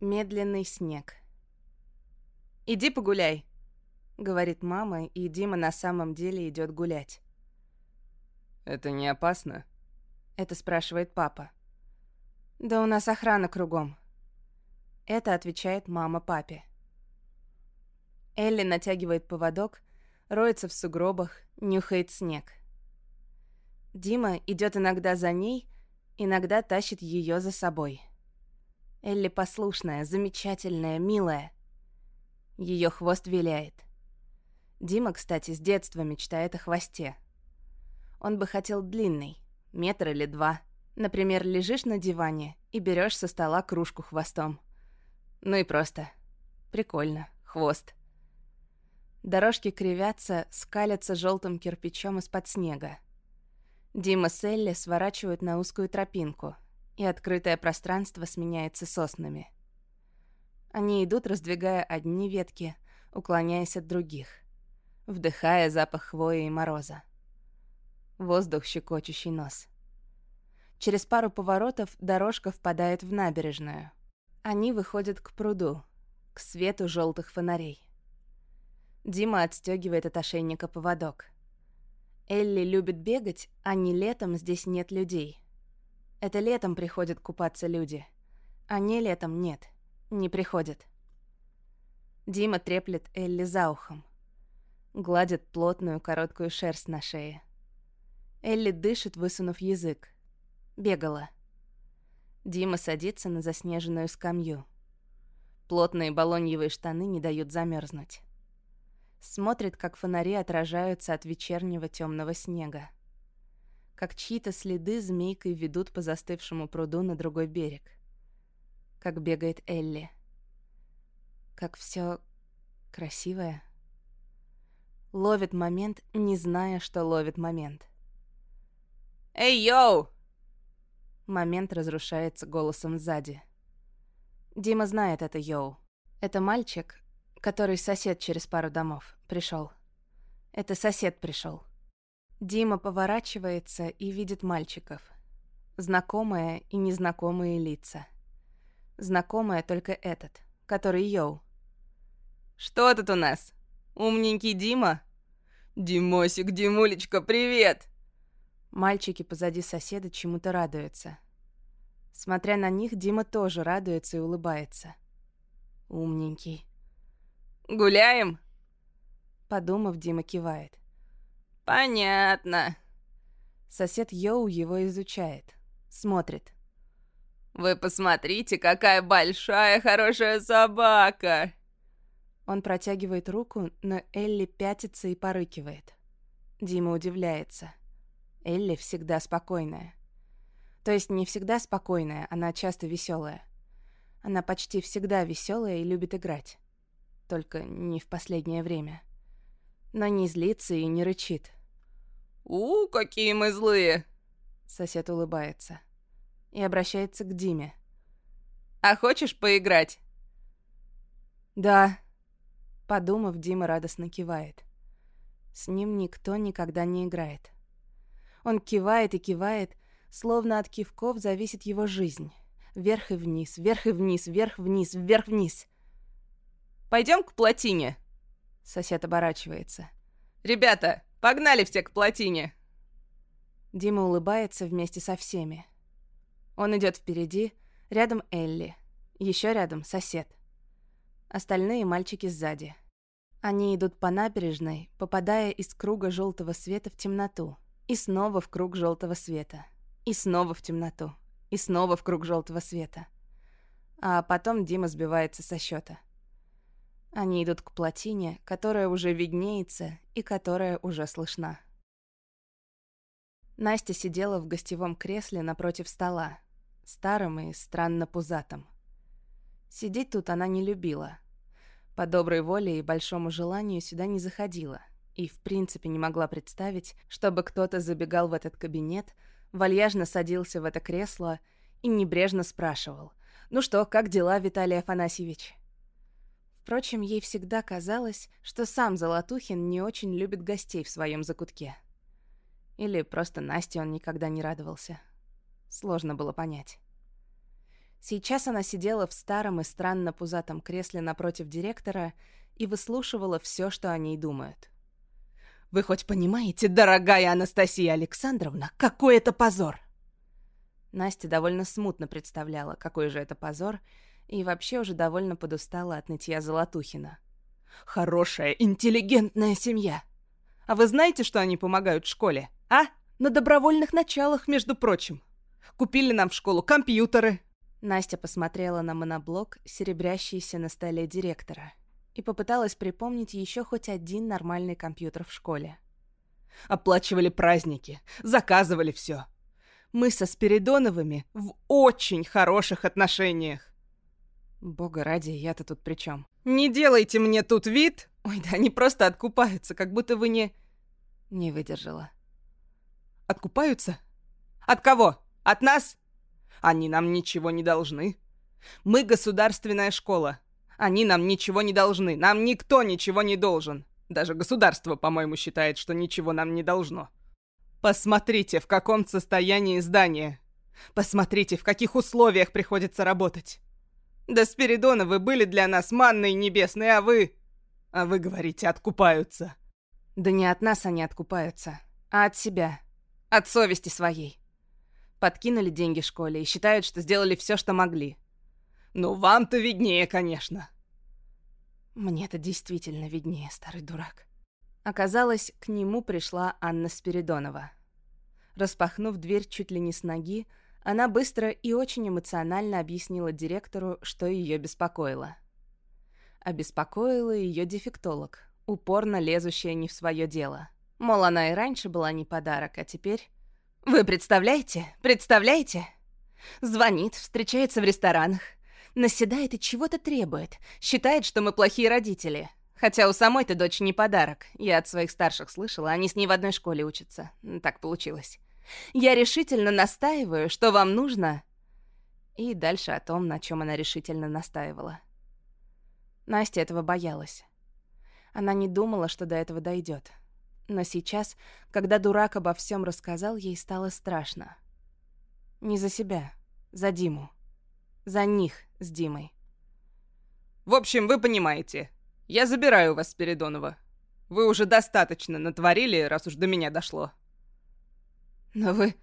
Медленный снег. «Иди погуляй», — говорит мама, и Дима на самом деле идет гулять. «Это не опасно?» — это спрашивает папа. «Да у нас охрана кругом». Это отвечает мама папе. Элли натягивает поводок, роется в сугробах, нюхает снег. Дима идет иногда за ней, иногда тащит ее за собой. Элли послушная, замечательная, милая. Ее хвост виляет. Дима, кстати, с детства мечтает о хвосте. Он бы хотел длинный, метр или два. Например, лежишь на диване и берешь со стола кружку хвостом. Ну и просто. Прикольно. Хвост. Дорожки кривятся, скалятся желтым кирпичом из-под снега. Дима с Элли сворачивают на узкую тропинку, и открытое пространство сменяется соснами. Они идут, раздвигая одни ветки, уклоняясь от других, вдыхая запах хвои и мороза. Воздух, щекочущий нос. Через пару поворотов дорожка впадает в набережную. Они выходят к пруду, к свету желтых фонарей. Дима отстегивает от ошейника поводок. Элли любит бегать, а не летом здесь нет людей. Это летом приходят купаться люди. Не летом нет. Не приходят. Дима треплет Элли за ухом. Гладит плотную короткую шерсть на шее. Элли дышит, высунув язык. Бегала. Дима садится на заснеженную скамью. Плотные балоньевые штаны не дают замерзнуть. Смотрит, как фонари отражаются от вечернего темного снега как чьи-то следы змейкой ведут по застывшему пруду на другой берег. Как бегает Элли. Как все красивое. Ловит момент, не зная, что ловит момент. «Эй, йоу!» Момент разрушается голосом сзади. Дима знает это йоу. Это мальчик, который сосед через пару домов, пришел. Это сосед пришел. Дима поворачивается и видит мальчиков. Знакомые и незнакомые лица. Знакомая только этот, который Йоу. «Что тут у нас? Умненький Дима?» «Димосик, Димулечка, привет!» Мальчики позади соседа чему-то радуются. Смотря на них, Дима тоже радуется и улыбается. Умненький. «Гуляем?» Подумав, Дима кивает. «Понятно». Сосед Йоу его изучает. Смотрит. «Вы посмотрите, какая большая хорошая собака!» Он протягивает руку, но Элли пятится и порыкивает. Дима удивляется. Элли всегда спокойная. То есть не всегда спокойная, она часто веселая. Она почти всегда веселая и любит играть. Только не в последнее время. Но не злится и не рычит. «У, какие мы злые!» Сосед улыбается и обращается к Диме. «А хочешь поиграть?» «Да». Подумав, Дима радостно кивает. С ним никто никогда не играет. Он кивает и кивает, словно от кивков зависит его жизнь. Вверх и вниз, вверх и вниз, вверх-вниз, вверх-вниз. «Пойдем к плотине?» Сосед оборачивается. «Ребята, Погнали все к плотине!» Дима улыбается вместе со всеми. Он идет впереди, рядом Элли, еще рядом сосед. Остальные мальчики сзади. Они идут по набережной, попадая из круга желтого света в темноту, и снова в круг желтого света, и снова в темноту, и снова в круг желтого света. А потом Дима сбивается со счета. Они идут к плотине, которая уже виднеется и которая уже слышна. Настя сидела в гостевом кресле напротив стола, старым и странно пузатым. Сидеть тут она не любила. По доброй воле и большому желанию сюда не заходила, и в принципе не могла представить, чтобы кто-то забегал в этот кабинет, вальяжно садился в это кресло и небрежно спрашивал «Ну что, как дела, Виталий Афанасьевич?» Впрочем, ей всегда казалось, что сам Золотухин не очень любит гостей в своем закутке. Или просто Насте он никогда не радовался. Сложно было понять. Сейчас она сидела в старом и странно пузатом кресле напротив директора и выслушивала все, что о ней думают. «Вы хоть понимаете, дорогая Анастасия Александровна, какой это позор!» Настя довольно смутно представляла, какой же это позор, и вообще уже довольно подустала от нытья Золотухина. «Хорошая, интеллигентная семья! А вы знаете, что они помогают школе, а? На добровольных началах, между прочим. Купили нам в школу компьютеры». Настя посмотрела на моноблок, серебрящийся на столе директора, и попыталась припомнить еще хоть один нормальный компьютер в школе. Оплачивали праздники, заказывали все. Мы со Спиридоновыми в очень хороших отношениях. Бога ради, я-то тут при чем? Не делайте мне тут вид! Ой, да они просто откупаются, как будто вы не... Не выдержала. Откупаются? От кого? От нас? Они нам ничего не должны. Мы государственная школа. Они нам ничего не должны. Нам никто ничего не должен. Даже государство, по-моему, считает, что ничего нам не должно. Посмотрите, в каком состоянии здание. Посмотрите, в каких условиях приходится работать. Да Спиридона вы были для нас манной небесной, а вы... А вы говорите, откупаются. Да не от нас они откупаются, а от себя. От совести своей. Подкинули деньги школе и считают, что сделали все, что могли. Ну, вам-то виднее, конечно. Мне-то действительно виднее, старый дурак. Оказалось, к нему пришла Анна Спиридонова. Распахнув дверь чуть ли не с ноги, она быстро и очень эмоционально объяснила директору, что ее беспокоило. Обеспокоила ее дефектолог, упорно лезущая не в свое дело. Мол, она и раньше была не подарок, а теперь... Вы представляете? Представляете? Звонит, встречается в ресторанах, наседает и чего-то требует, считает, что мы плохие родители. Хотя у самой-то дочь не подарок. Я от своих старших слышала, они с ней в одной школе учатся. Так получилось. Я решительно настаиваю, что вам нужно... И дальше о том, на чем она решительно настаивала. Настя этого боялась. Она не думала, что до этого дойдет. Но сейчас, когда дурак обо всем рассказал, ей стало страшно. Не за себя, за Диму. За них с Димой. «В общем, вы понимаете, я забираю вас, Спиридонова. Вы уже достаточно натворили, раз уж до меня дошло. Но вы...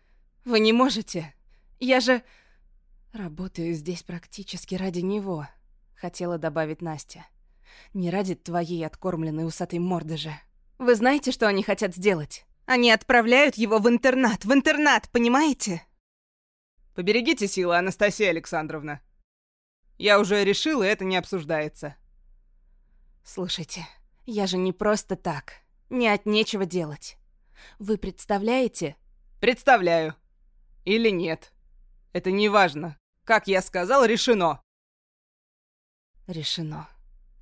вы не можете. Я же... Работаю здесь практически ради него, хотела добавить Настя. Не ради твоей откормленной усатой морды же. Вы знаете, что они хотят сделать? Они отправляют его в интернат, в интернат, понимаете? Поберегите силы, Анастасия Александровна. Я уже решил, и это не обсуждается. Слушайте, я же не просто так. Не от нечего делать. Вы представляете? Представляю. Или нет. Это не важно. Как я сказал, решено. Решено.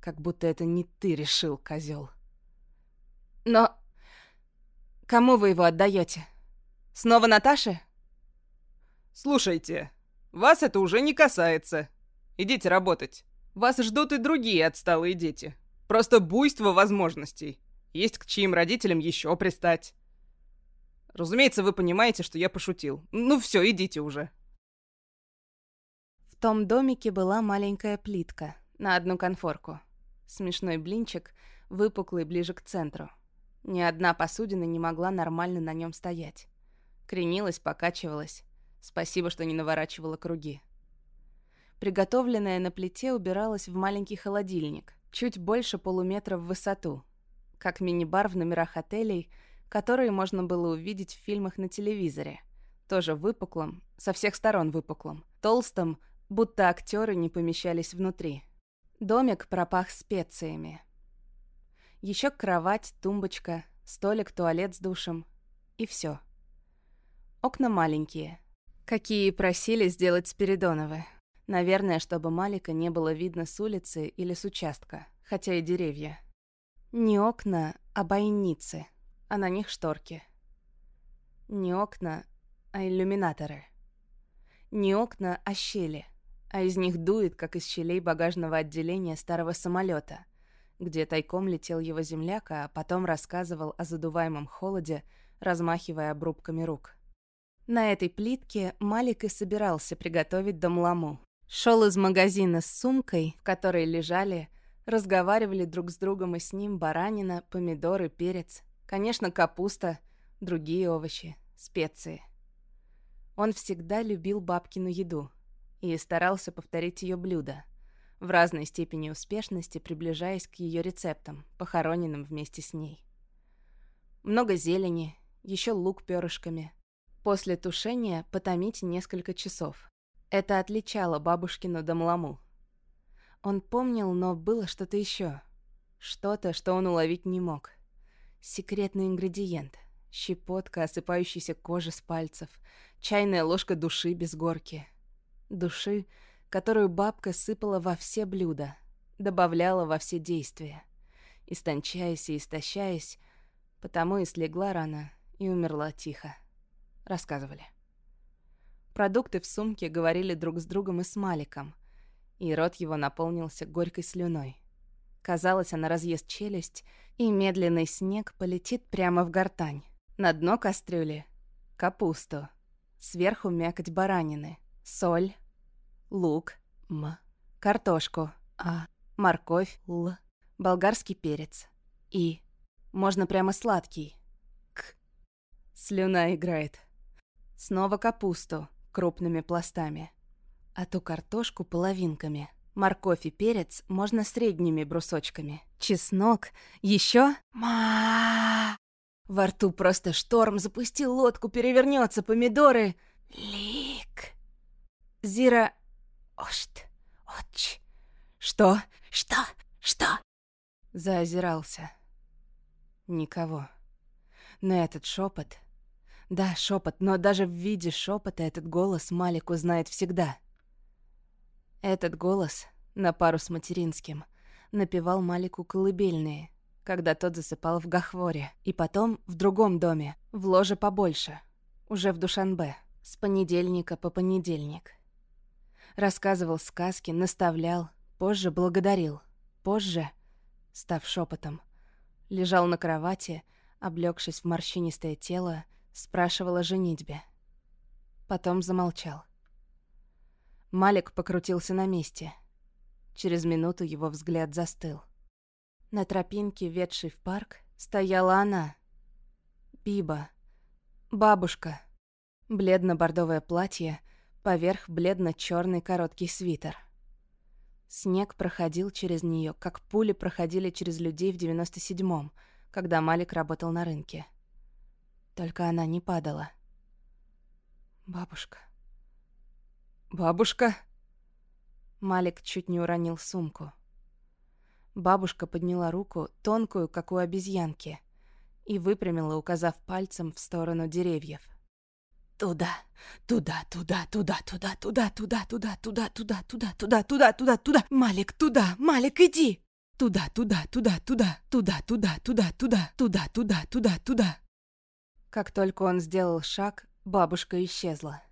Как будто это не ты решил, козел. Но... Кому вы его отдаете? Снова Наташе? Слушайте, вас это уже не касается. Идите работать. Вас ждут и другие отсталые дети. Просто буйство возможностей. Есть к чьим родителям еще пристать. Разумеется, вы понимаете, что я пошутил. Ну все, идите уже. В том домике была маленькая плитка на одну конфорку. Смешной блинчик, выпуклый ближе к центру. Ни одна посудина не могла нормально на нем стоять. Кренилась, покачивалась. Спасибо, что не наворачивала круги. Приготовленная на плите убиралась в маленький холодильник, чуть больше полуметра в высоту, как мини-бар в номерах отелей, которые можно было увидеть в фильмах на телевизоре. Тоже выпуклым, со всех сторон выпуклым, толстым, будто актеры не помещались внутри. Домик пропах специями. Еще кровать, тумбочка, столик, туалет с душем. И все. Окна маленькие. Какие просили сделать Спиридоновы. Наверное, чтобы Малика не было видно с улицы или с участка, хотя и деревья. Не окна, а бойницы, а на них шторки. Не окна, а иллюминаторы. Не окна, а щели, а из них дует, как из щелей багажного отделения старого самолета, где тайком летел его земляк, а потом рассказывал о задуваемом холоде, размахивая обрубками рук. На этой плитке Малик и собирался приготовить домламу. Шел из магазина с сумкой, в которой лежали, разговаривали друг с другом и с ним баранина, помидоры, перец, конечно, капуста, другие овощи, специи. Он всегда любил бабкину еду и старался повторить ее блюдо, в разной степени успешности приближаясь к ее рецептам, похороненным вместе с ней. Много зелени, еще лук перышками. После тушения потомить несколько часов. Это отличало бабушкину домламу. Он помнил, но было что-то еще. Что-то, что он уловить не мог. Секретный ингредиент. Щепотка осыпающейся кожи с пальцев. Чайная ложка души без горки. Души, которую бабка сыпала во все блюда, добавляла во все действия. Истончаясь и истощаясь, потому и слегла рано и умерла тихо. Рассказывали. Продукты в сумке говорили друг с другом и с Маликом, и рот его наполнился горькой слюной. Казалось, она разъест челюсть, и медленный снег полетит прямо в гортань. На дно кастрюли — капусту, сверху мякоть баранины, соль, лук, м, картошку, а, морковь, л, болгарский перец, и. Можно прямо сладкий, к. Слюна играет. Снова капусту, крупными пластами. А ту картошку половинками. Морковь и перец можно средними брусочками. Чеснок еще ма Во рту просто шторм, запустил лодку, перевернется, помидоры. Лик. Зира «Ошт! Отч! Что? Что? Что?» Заозирался. Никого. Но этот шепот... Да, шепот, но даже в виде шепота этот голос Малик узнает всегда. Этот голос, на пару с материнским, напевал Малику колыбельные, когда тот засыпал в Гахворе, и потом в другом доме, в ложе побольше, уже в Душанбе, с понедельника по понедельник. Рассказывал сказки, наставлял, позже благодарил. Позже, став шепотом, лежал на кровати, облегшись в морщинистое тело, спрашивал о женитьбе. Потом замолчал. Малик покрутился на месте. Через минуту его взгляд застыл. На тропинке, ведшей в парк, стояла она. Биба. Бабушка. Бледно-бордовое платье — поверх бледно-черный короткий свитер. Снег проходил через нее, как пули проходили через людей в 97-м, когда Малик работал на рынке. Только она не падала. «Бабушка». «Бабушка?» Малик чуть не уронил сумку. Бабушка подняла руку, тонкую, как у обезьянки, и выпрямила, указав пальцем в сторону деревьев. Туда, туда, туда, туда, туда, туда, туда, туда, туда, туда, туда, туда, туда, туда, туда. Малик, туда, Малик, иди. Туда, туда, туда, туда, туда, туда, туда, туда, туда, туда, туда, туда. Как только он сделал шаг, бабушка исчезла.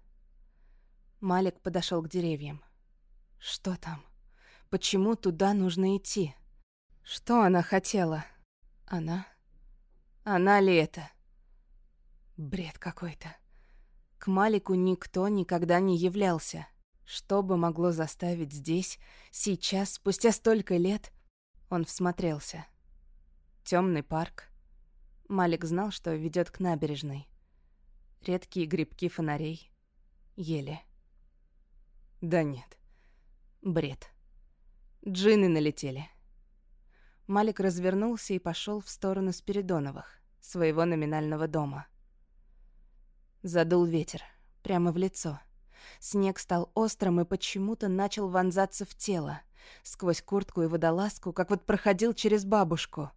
Малик подошел к деревьям. Что там? Почему туда нужно идти? Что она хотела? Она? Она ли это? Бред какой-то. К Малику никто никогда не являлся. Что бы могло заставить здесь, сейчас, спустя столько лет? Он всмотрелся. Темный парк. Малик знал, что ведет к набережной. Редкие грибки фонарей. Ели. Да нет. Бред. Джины налетели. Малик развернулся и пошел в сторону Спиридоновых, своего номинального дома. Задул ветер. Прямо в лицо. Снег стал острым и почему-то начал вонзаться в тело. Сквозь куртку и водолазку, как вот проходил через бабушку.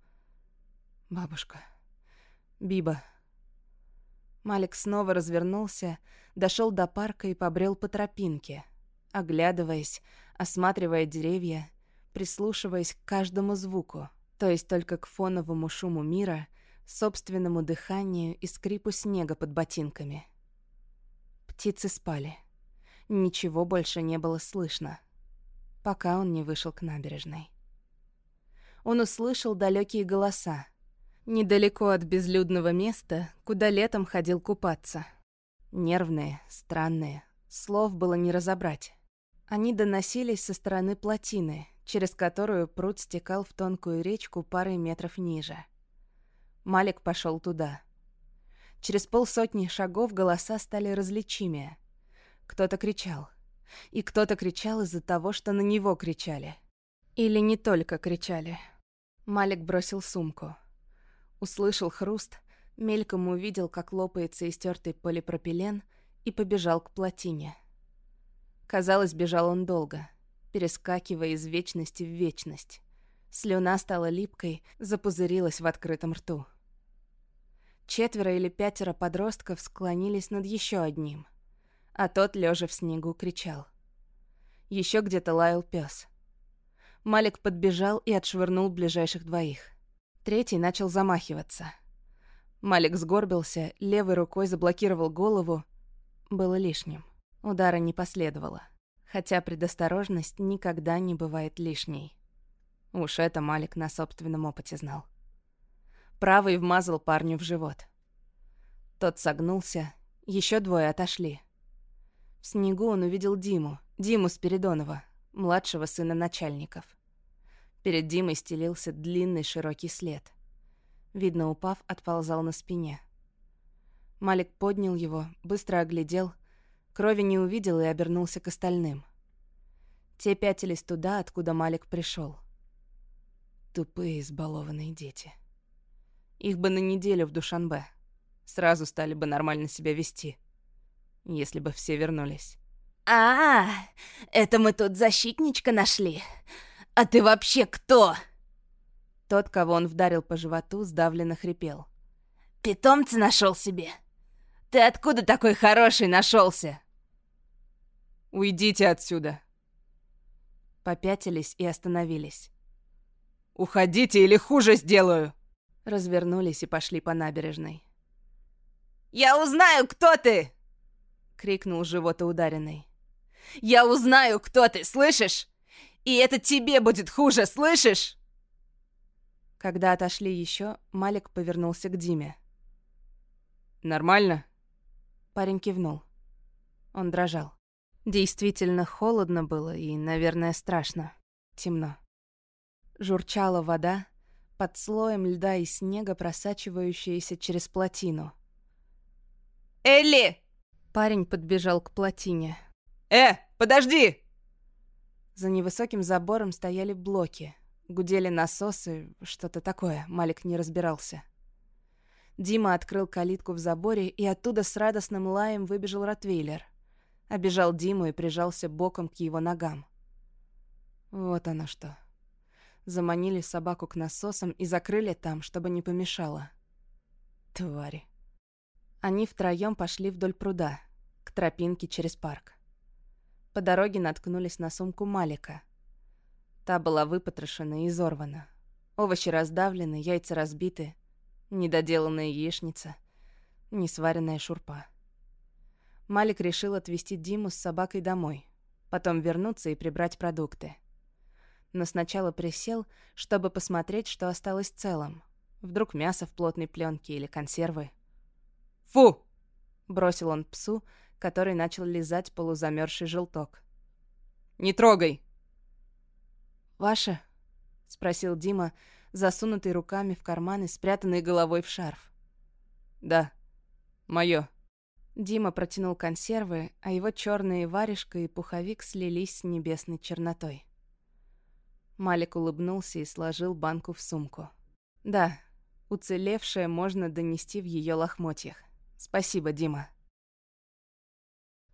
Бабушка. Биба. Малик снова развернулся, дошел до парка и побрел по тропинке, оглядываясь, осматривая деревья, прислушиваясь к каждому звуку, то есть только к фоновому шуму мира — собственному дыханию и скрипу снега под ботинками. Птицы спали. Ничего больше не было слышно, пока он не вышел к набережной. Он услышал далекие голоса. Недалеко от безлюдного места, куда летом ходил купаться. Нервные, странные, слов было не разобрать. Они доносились со стороны плотины, через которую пруд стекал в тонкую речку парой метров ниже. Малик пошел туда. Через полсотни шагов голоса стали различимее. Кто-то кричал. И кто-то кричал из-за того, что на него кричали. Или не только кричали. Малик бросил сумку. Услышал хруст, мельком увидел, как лопается истертый полипропилен, и побежал к плотине. Казалось, бежал он долго, перескакивая из вечности в вечность. Слюна стала липкой, запузырилась в открытом рту. Четверо или пятеро подростков склонились над еще одним, а тот, лежа в снегу, кричал. Еще где-то лаял пес. Малик подбежал и отшвырнул ближайших двоих. Третий начал замахиваться. Малик сгорбился, левой рукой заблокировал голову. Было лишним. Удара не последовало. Хотя предосторожность никогда не бывает лишней. Уж это Малик на собственном опыте знал. Правый вмазал парню в живот. Тот согнулся, еще двое отошли. В снегу он увидел Диму, Диму Спиридонова, младшего сына начальников. Перед Димой стелился длинный широкий след. Видно, упав, отползал на спине. Малик поднял его, быстро оглядел, крови не увидел и обернулся к остальным. Те пятились туда, откуда Малик пришел. Тупые избалованные дети. Их бы на неделю в Душанбе. Сразу стали бы нормально себя вести. Если бы все вернулись. А, -а, -а это мы тут защитничка нашли. А ты вообще кто? Тот, кого он вдарил по животу, сдавленно хрипел. Питомца нашел себе. Ты откуда такой хороший нашелся? Уйдите отсюда. Попятились и остановились. Уходите или хуже сделаю развернулись и пошли по набережной. «Я узнаю, кто ты!» — крикнул животоударенный. «Я узнаю, кто ты, слышишь? И это тебе будет хуже, слышишь?» Когда отошли еще, Малик повернулся к Диме. «Нормально?» Парень кивнул. Он дрожал. Действительно холодно было и, наверное, страшно. Темно. Журчала вода, под слоем льда и снега, просачивающиеся через плотину. «Элли!» Парень подбежал к плотине. «Э, подожди!» За невысоким забором стояли блоки. Гудели насосы, что-то такое, Малик не разбирался. Дима открыл калитку в заборе, и оттуда с радостным лаем выбежал Ротвейлер. Обежал Диму и прижался боком к его ногам. Вот оно что. Заманили собаку к насосам и закрыли там, чтобы не помешало. Твари. Они втроем пошли вдоль пруда, к тропинке через парк. По дороге наткнулись на сумку Малика. Та была выпотрошена и изорвана. Овощи раздавлены, яйца разбиты, недоделанная яичница, несваренная шурпа. Малик решил отвезти Диму с собакой домой, потом вернуться и прибрать продукты но сначала присел, чтобы посмотреть, что осталось целым. Вдруг мясо в плотной пленке или консервы. «Фу!» — бросил он псу, который начал лизать полузамерзший желток. «Не трогай!» «Ваше?» — спросил Дима, засунутый руками в карманы, спрятанный головой в шарф. «Да, мое». Дима протянул консервы, а его черные варежка и пуховик слились с небесной чернотой. Малик улыбнулся и сложил банку в сумку. «Да, уцелевшее можно донести в ее лохмотьях. Спасибо, Дима».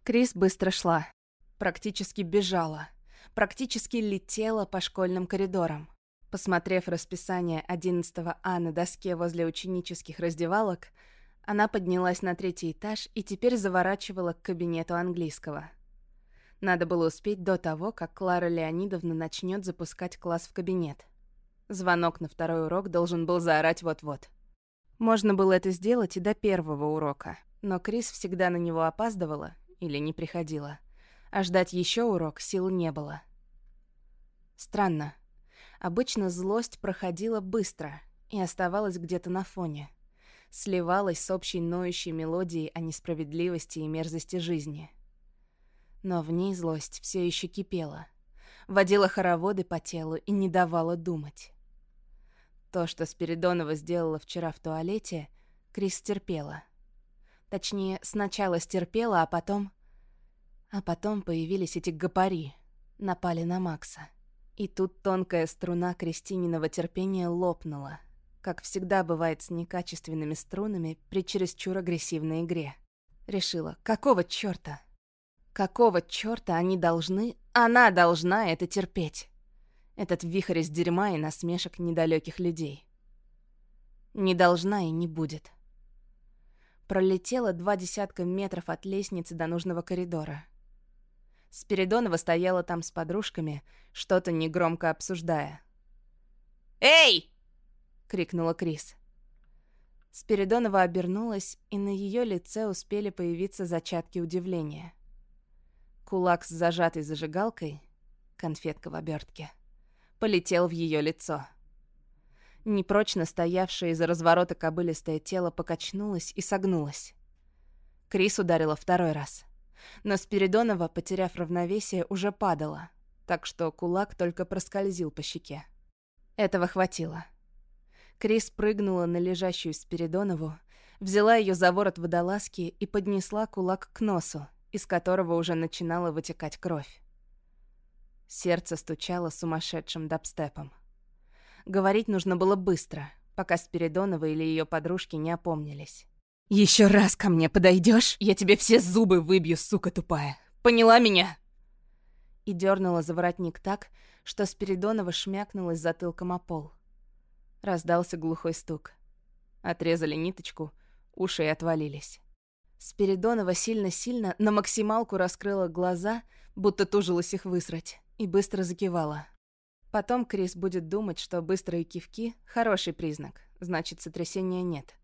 Крис быстро шла. Практически бежала. Практически летела по школьным коридорам. Посмотрев расписание 11 А на доске возле ученических раздевалок, она поднялась на третий этаж и теперь заворачивала к кабинету английского. Надо было успеть до того, как Клара Леонидовна начнет запускать класс в кабинет. Звонок на второй урок должен был заорать вот-вот. Можно было это сделать и до первого урока, но Крис всегда на него опаздывала или не приходила, а ждать еще урок сил не было. Странно. Обычно злость проходила быстро и оставалась где-то на фоне. Сливалась с общей ноющей мелодией о несправедливости и мерзости жизни — Но в ней злость все еще кипела. Водила хороводы по телу и не давала думать. То, что Спиридонова сделала вчера в туалете, Крис терпела. Точнее, сначала стерпела, а потом... А потом появились эти гопари, напали на Макса. И тут тонкая струна Кристининого терпения лопнула, как всегда бывает с некачественными струнами при чересчур агрессивной игре. Решила, какого чёрта? Какого чёрта они должны, она должна это терпеть? Этот вихрь из дерьма и насмешек недалеких людей. Не должна и не будет. Пролетела два десятка метров от лестницы до нужного коридора. Спиридонова стояла там с подружками, что-то негромко обсуждая. «Эй!» — крикнула Крис. Спиридонова обернулась, и на ее лице успели появиться зачатки удивления. Кулак с зажатой зажигалкой, конфетка в обертке, полетел в ее лицо. Непрочно стоявшее из-за разворота кобылистое тело покачнулось и согнулось. Крис ударила второй раз — но Спиридонова, потеряв равновесие, уже падала, так что кулак только проскользил по щеке. Этого хватило. Крис прыгнула на лежащую Спиридонову, взяла ее за ворот водолазки и поднесла кулак к носу, из которого уже начинала вытекать кровь. Сердце стучало сумасшедшим дабстепом. Говорить нужно было быстро, пока Спиридонова или ее подружки не опомнились. Еще раз ко мне подойдешь, я тебе все зубы выбью, сука тупая. Поняла меня? И дернула за воротник так, что Спиридонова шмякнулась затылком о пол. Раздался глухой стук. Отрезали ниточку, уши отвалились. Спиридонова сильно-сильно на максималку раскрыла глаза, будто тужилась их высрать, и быстро закивала. Потом Крис будет думать, что быстрые кивки — хороший признак, значит, сотрясения нет.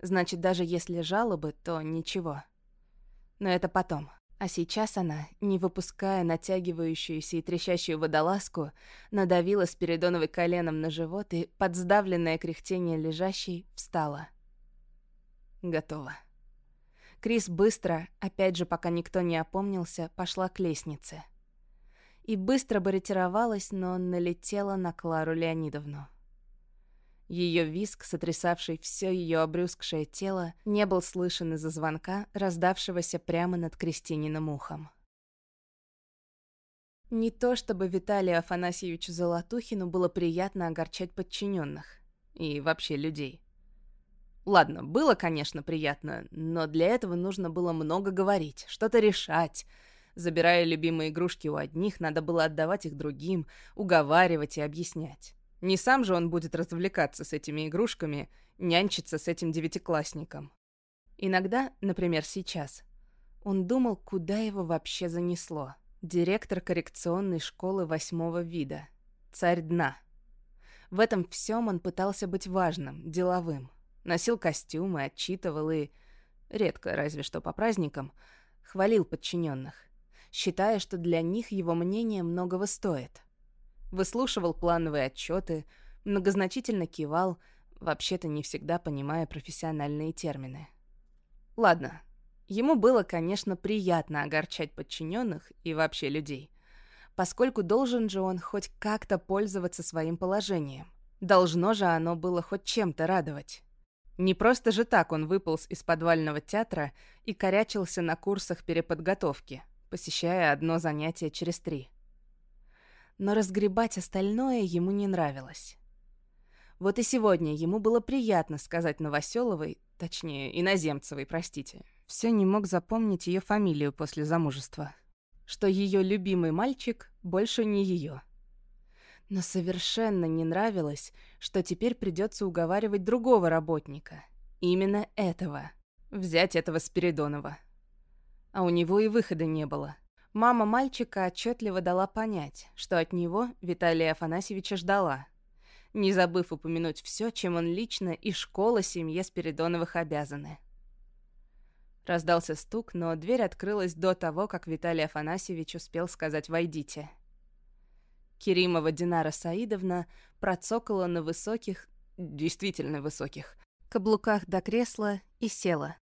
Значит, даже если жалобы, то ничего. Но это потом. А сейчас она, не выпуская натягивающуюся и трещащую водолазку, надавила Спиридоновой коленом на живот и, под сдавленное кряхтение лежащей, встала. Готово. Крис быстро, опять же, пока никто не опомнился, пошла к лестнице. И быстро бы ретировалась, но налетела на Клару Леонидовну. Ее виск, сотрясавший все ее обрюзгшее тело, не был слышен из-за звонка, раздавшегося прямо над Кристининым ухом. Не то чтобы Виталию Афанасьевичу Золотухину было приятно огорчать подчиненных и вообще людей. Ладно, было, конечно, приятно, но для этого нужно было много говорить, что-то решать. Забирая любимые игрушки у одних, надо было отдавать их другим, уговаривать и объяснять. Не сам же он будет развлекаться с этими игрушками, нянчиться с этим девятиклассником. Иногда, например, сейчас, он думал, куда его вообще занесло. Директор коррекционной школы восьмого вида. Царь дна. В этом всем он пытался быть важным, деловым. Носил костюмы, отчитывал и, редко, разве что по праздникам, хвалил подчиненных, считая, что для них его мнение многого стоит выслушивал плановые отчеты, многозначительно кивал, вообще-то не всегда понимая профессиональные термины. Ладно, ему было, конечно, приятно огорчать подчиненных и вообще людей, поскольку должен же он хоть как-то пользоваться своим положением. Должно же оно было хоть чем-то радовать. Не просто же так он выполз из подвального театра и корячился на курсах переподготовки, посещая одно занятие через три но разгребать остальное ему не нравилось. Вот и сегодня ему было приятно сказать Новоселовой, точнее, Иноземцевой, простите. Все не мог запомнить ее фамилию после замужества. Что ее любимый мальчик больше не ее. Но совершенно не нравилось, что теперь придется уговаривать другого работника. Именно этого. Взять этого Спиридонова. А у него и выхода не было. Мама мальчика отчетливо дала понять, что от него Виталия Афанасьевича ждала, не забыв упомянуть все, чем он лично и школа семье Спиридоновых обязаны. Раздался стук, но дверь открылась до того, как Виталий Афанасьевич успел сказать «Войдите». Керимова Динара Саидовна процокала на высоких, действительно высоких, каблуках до кресла и села.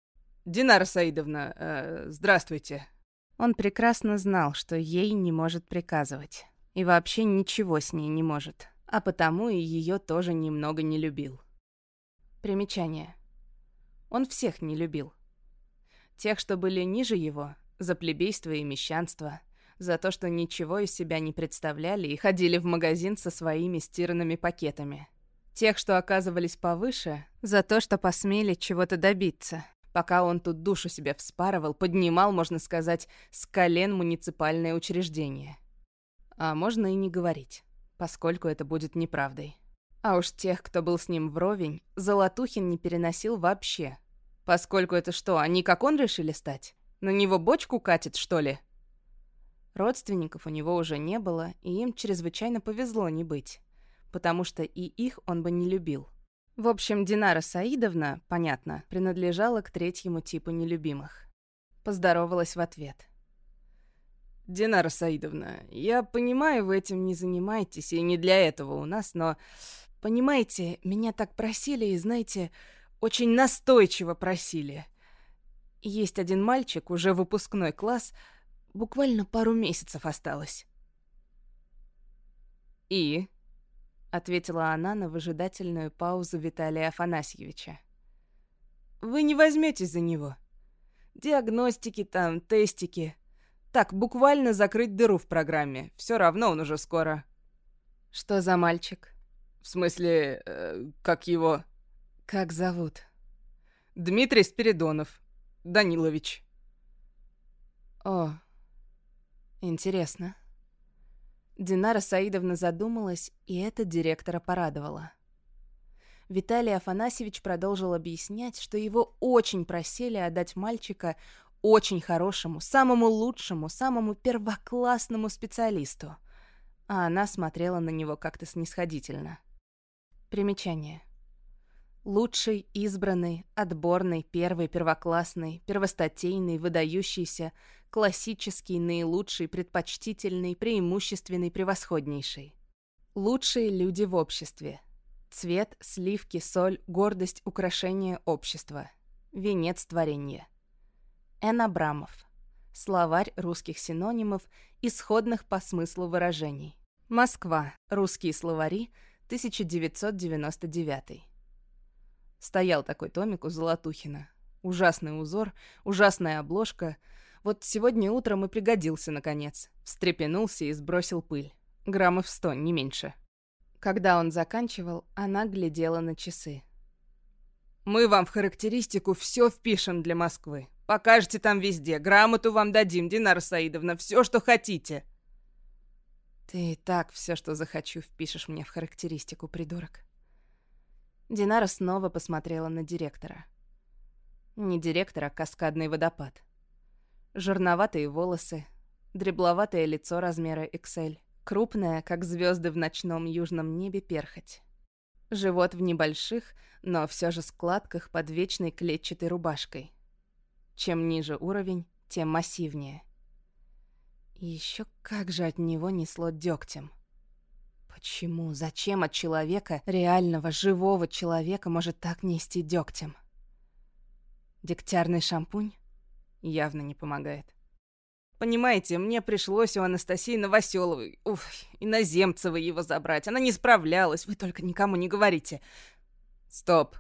«Динара Саидовна, э, здравствуйте», Он прекрасно знал, что ей не может приказывать. И вообще ничего с ней не может. А потому и ее тоже немного не любил. Примечание. Он всех не любил. Тех, что были ниже его, за плебейство и мещанство, за то, что ничего из себя не представляли и ходили в магазин со своими стиранными пакетами. Тех, что оказывались повыше, за то, что посмели чего-то добиться, пока он тут душу себе вспарывал, поднимал, можно сказать, с колен муниципальное учреждение. А можно и не говорить, поскольку это будет неправдой. А уж тех, кто был с ним вровень, Золотухин не переносил вообще. Поскольку это что, они как он решили стать? На него бочку катит, что ли? Родственников у него уже не было, и им чрезвычайно повезло не быть. Потому что и их он бы не любил. В общем, Динара Саидовна, понятно, принадлежала к третьему типу нелюбимых. Поздоровалась в ответ. «Динара Саидовна, я понимаю, вы этим не занимаетесь, и не для этого у нас, но, понимаете, меня так просили, и, знаете, очень настойчиво просили. Есть один мальчик, уже выпускной класс, буквально пару месяцев осталось». «И?» — ответила она на выжидательную паузу Виталия Афанасьевича. «Вы не возьметесь за него. Диагностики там, тестики. Так, буквально закрыть дыру в программе. Все равно он уже скоро». «Что за мальчик?» «В смысле, э, как его?» «Как зовут?» «Дмитрий Спиридонов. Данилович». «О, интересно». Динара Саидовна задумалась, и это директора порадовало. Виталий Афанасьевич продолжил объяснять, что его очень просили отдать мальчика очень хорошему, самому лучшему, самому первоклассному специалисту. А она смотрела на него как-то снисходительно. Примечание. Лучший, избранный, отборный, первый, первоклассный, первостатейный, выдающийся, классический, наилучший, предпочтительный, преимущественный, превосходнейший. Лучшие люди в обществе. Цвет, сливки, соль, гордость, украшение общества. Венец творения. Н. Абрамов. Словарь русских синонимов, исходных по смыслу выражений. Москва. Русские словари, 1999. Стоял такой томик у Золотухина. Ужасный узор, ужасная обложка. Вот сегодня утром и пригодился, наконец. Встрепенулся и сбросил пыль. Граммов сто, не меньше. Когда он заканчивал, она глядела на часы. «Мы вам в характеристику все впишем для Москвы. Покажете там везде. Грамоту вам дадим, Динара Саидовна. Все, что хотите». «Ты и так все, что захочу, впишешь мне в характеристику, придурок». Динара снова посмотрела на директора. Не директора, а каскадный водопад. Жирноватые волосы, дребловатое лицо размера XL, крупная, как звезды в ночном южном небе, перхоть. Живот в небольших, но все же складках под вечной клетчатой рубашкой. Чем ниже уровень, тем массивнее. Еще как же от него несло дегтем. Почему, зачем от человека, реального, живого человека, может так нести дегтем? Дегтярный шампунь явно не помогает. Понимаете, мне пришлось у Анастасии Новоселовой, уф, иноземцевой его забрать. Она не справлялась, вы только никому не говорите. Стоп.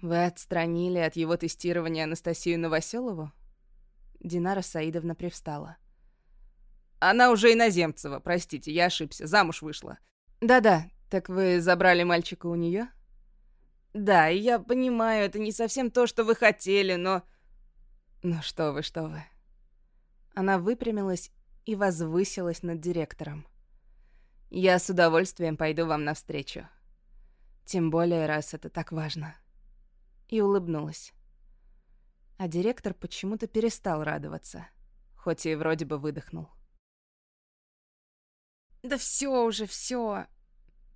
Вы отстранили от его тестирования Анастасию Новоселову? Динара Саидовна привстала. Она уже иноземцева, простите, я ошибся, замуж вышла. Да-да, так вы забрали мальчика у нее? Да, и я понимаю, это не совсем то, что вы хотели, но... Ну что вы, что вы. Она выпрямилась и возвысилась над директором. Я с удовольствием пойду вам навстречу. Тем более, раз это так важно. И улыбнулась. А директор почему-то перестал радоваться, хоть и вроде бы выдохнул. «Да все уже, все!»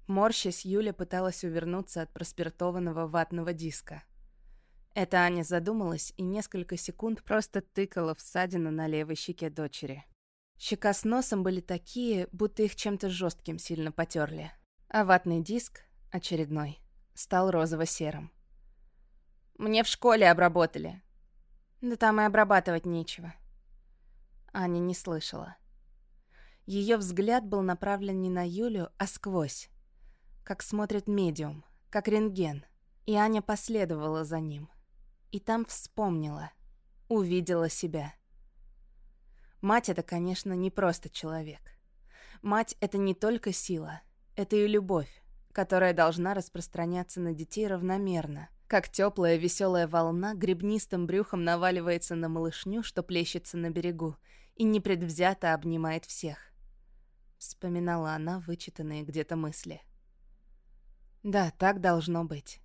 Морщась, Юля пыталась увернуться от проспиртованного ватного диска. Это Аня задумалась и несколько секунд просто тыкала в ссадину на левой щеке дочери. Щека с носом были такие, будто их чем-то жестким сильно потерли. А ватный диск, очередной, стал розово-серым. «Мне в школе обработали». «Да там и обрабатывать нечего». Аня не слышала. Ее взгляд был направлен не на Юлю, а сквозь. Как смотрит медиум, как рентген. И Аня последовала за ним. И там вспомнила. Увидела себя. Мать — это, конечно, не просто человек. Мать — это не только сила, это и любовь, которая должна распространяться на детей равномерно, как теплая веселая волна гребнистым брюхом наваливается на малышню, что плещется на берегу, и непредвзято обнимает всех. Вспоминала она вычитанные где-то мысли. Да, так должно быть.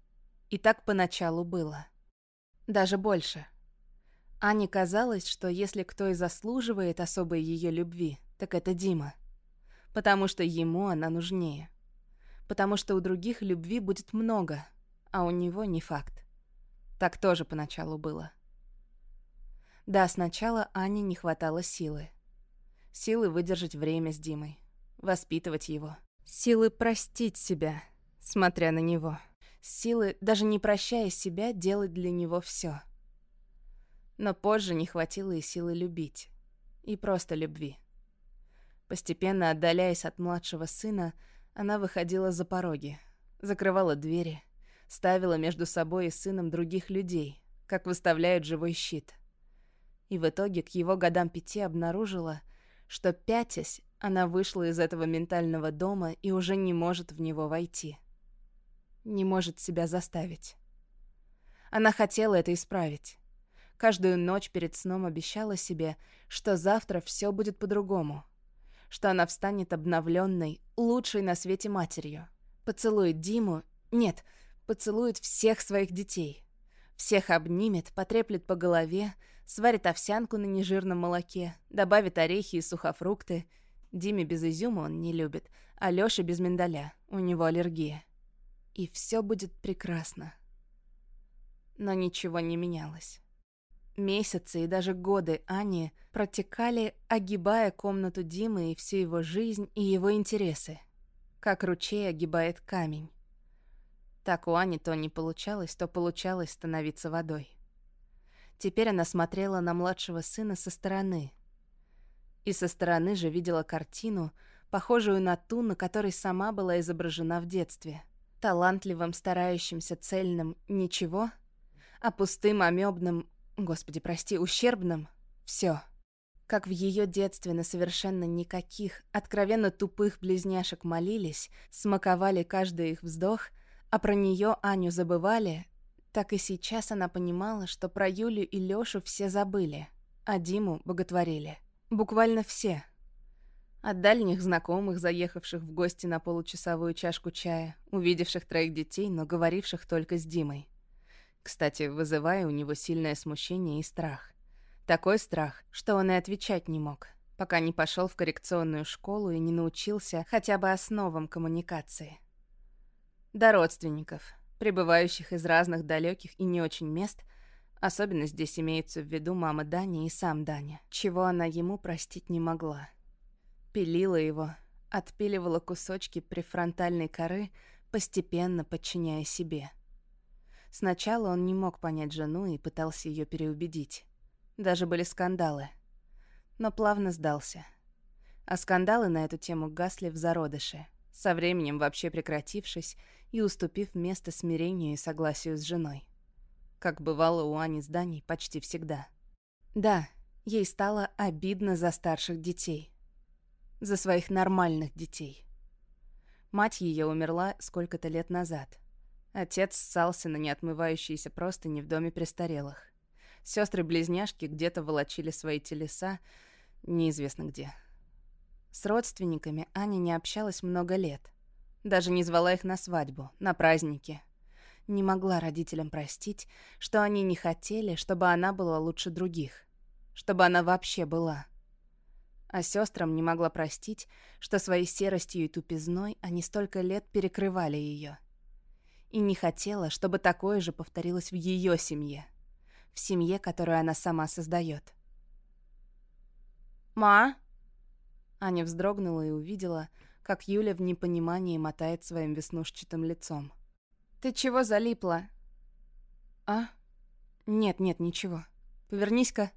И так поначалу было. Даже больше. Ане казалось, что если кто и заслуживает особой ее любви, так это Дима. Потому что ему она нужнее. Потому что у других любви будет много, а у него не факт. Так тоже поначалу было. Да, сначала Ане не хватало силы. Силы выдержать время с Димой, воспитывать его. Силы простить себя, смотря на него. Силы, даже не прощая себя, делать для него все. Но позже не хватило и силы любить. И просто любви. Постепенно отдаляясь от младшего сына, она выходила за пороги, закрывала двери, ставила между собой и сыном других людей, как выставляют живой щит. И в итоге к его годам пяти обнаружила, что, пятясь, она вышла из этого ментального дома и уже не может в него войти. Не может себя заставить. Она хотела это исправить. Каждую ночь перед сном обещала себе, что завтра все будет по-другому. Что она встанет обновленной, лучшей на свете матерью. Поцелует Диму, нет, поцелует всех своих детей. Всех обнимет, потреплет по голове, сварит овсянку на нежирном молоке, добавит орехи и сухофрукты. Диме без изюма он не любит, а Лёше без миндаля, у него аллергия. И все будет прекрасно. Но ничего не менялось. Месяцы и даже годы Ани протекали, огибая комнату Димы и всю его жизнь и его интересы, как ручей огибает камень. Так у Ани то не получалось, то получалось становиться водой. Теперь она смотрела на младшего сына со стороны. И со стороны же видела картину, похожую на ту, на которой сама была изображена в детстве. Талантливым, старающимся, цельным «ничего», а пустым, амебным, господи, прости, ущербным «все». Как в ее детстве на совершенно никаких, откровенно тупых близняшек молились, смаковали каждый их вздох, а про нее Аню забывали, так и сейчас она понимала, что про Юлю и Лёшу все забыли, а Диму боготворили. Буквально все. От дальних знакомых, заехавших в гости на получасовую чашку чая, увидевших троих детей, но говоривших только с Димой. Кстати, вызывая у него сильное смущение и страх. Такой страх, что он и отвечать не мог, пока не пошел в коррекционную школу и не научился хотя бы основам коммуникации. До родственников, прибывающих из разных далеких и не очень мест, особенно здесь имеются в виду мама Дани и сам Даня, чего она ему простить не могла. Пилила его, отпиливала кусочки префронтальной коры, постепенно подчиняя себе. Сначала он не мог понять жену и пытался ее переубедить. Даже были скандалы. Но плавно сдался. А скандалы на эту тему гасли в зародыше, со временем вообще прекратившись и уступив место смирению и согласию с женой. Как бывало у Ани с Даней почти всегда. Да, ей стало обидно за старших детей. За своих нормальных детей. Мать ее умерла сколько-то лет назад. Отец ссался на неотмывающиеся простыни в доме престарелых. Сестры-близняшки где-то волочили свои телеса, неизвестно где. С родственниками Аня не общалась много лет. Даже не звала их на свадьбу, на праздники. Не могла родителям простить, что они не хотели, чтобы она была лучше других. Чтобы она вообще была. А сестрам не могла простить, что своей серостью и тупизной они столько лет перекрывали ее. И не хотела, чтобы такое же повторилось в ее семье. В семье, которую она сама создает. «Ма?» Аня вздрогнула и увидела, как Юля в непонимании мотает своим веснушчатым лицом. «Ты чего залипла?» «А? Нет, нет, ничего. Повернись-ка».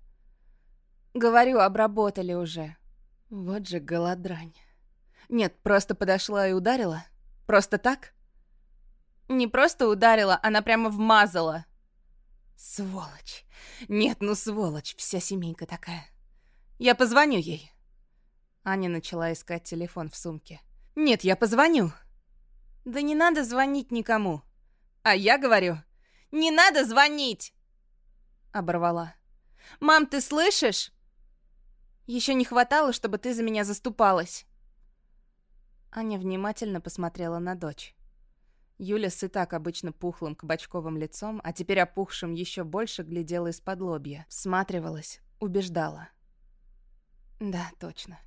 Говорю, обработали уже. Вот же голодрань. Нет, просто подошла и ударила? Просто так? Не просто ударила, она прямо вмазала. Сволочь. Нет, ну сволочь, вся семейка такая. Я позвоню ей. Аня начала искать телефон в сумке. Нет, я позвоню. Да не надо звонить никому. А я говорю, не надо звонить. Оборвала. Мам, ты слышишь? Еще не хватало, чтобы ты за меня заступалась. Аня внимательно посмотрела на дочь. Юля с и так обычно пухлым кабачковым лицом, а теперь опухшим еще больше глядела из-под лобья, всматривалась, убеждала. Да, точно.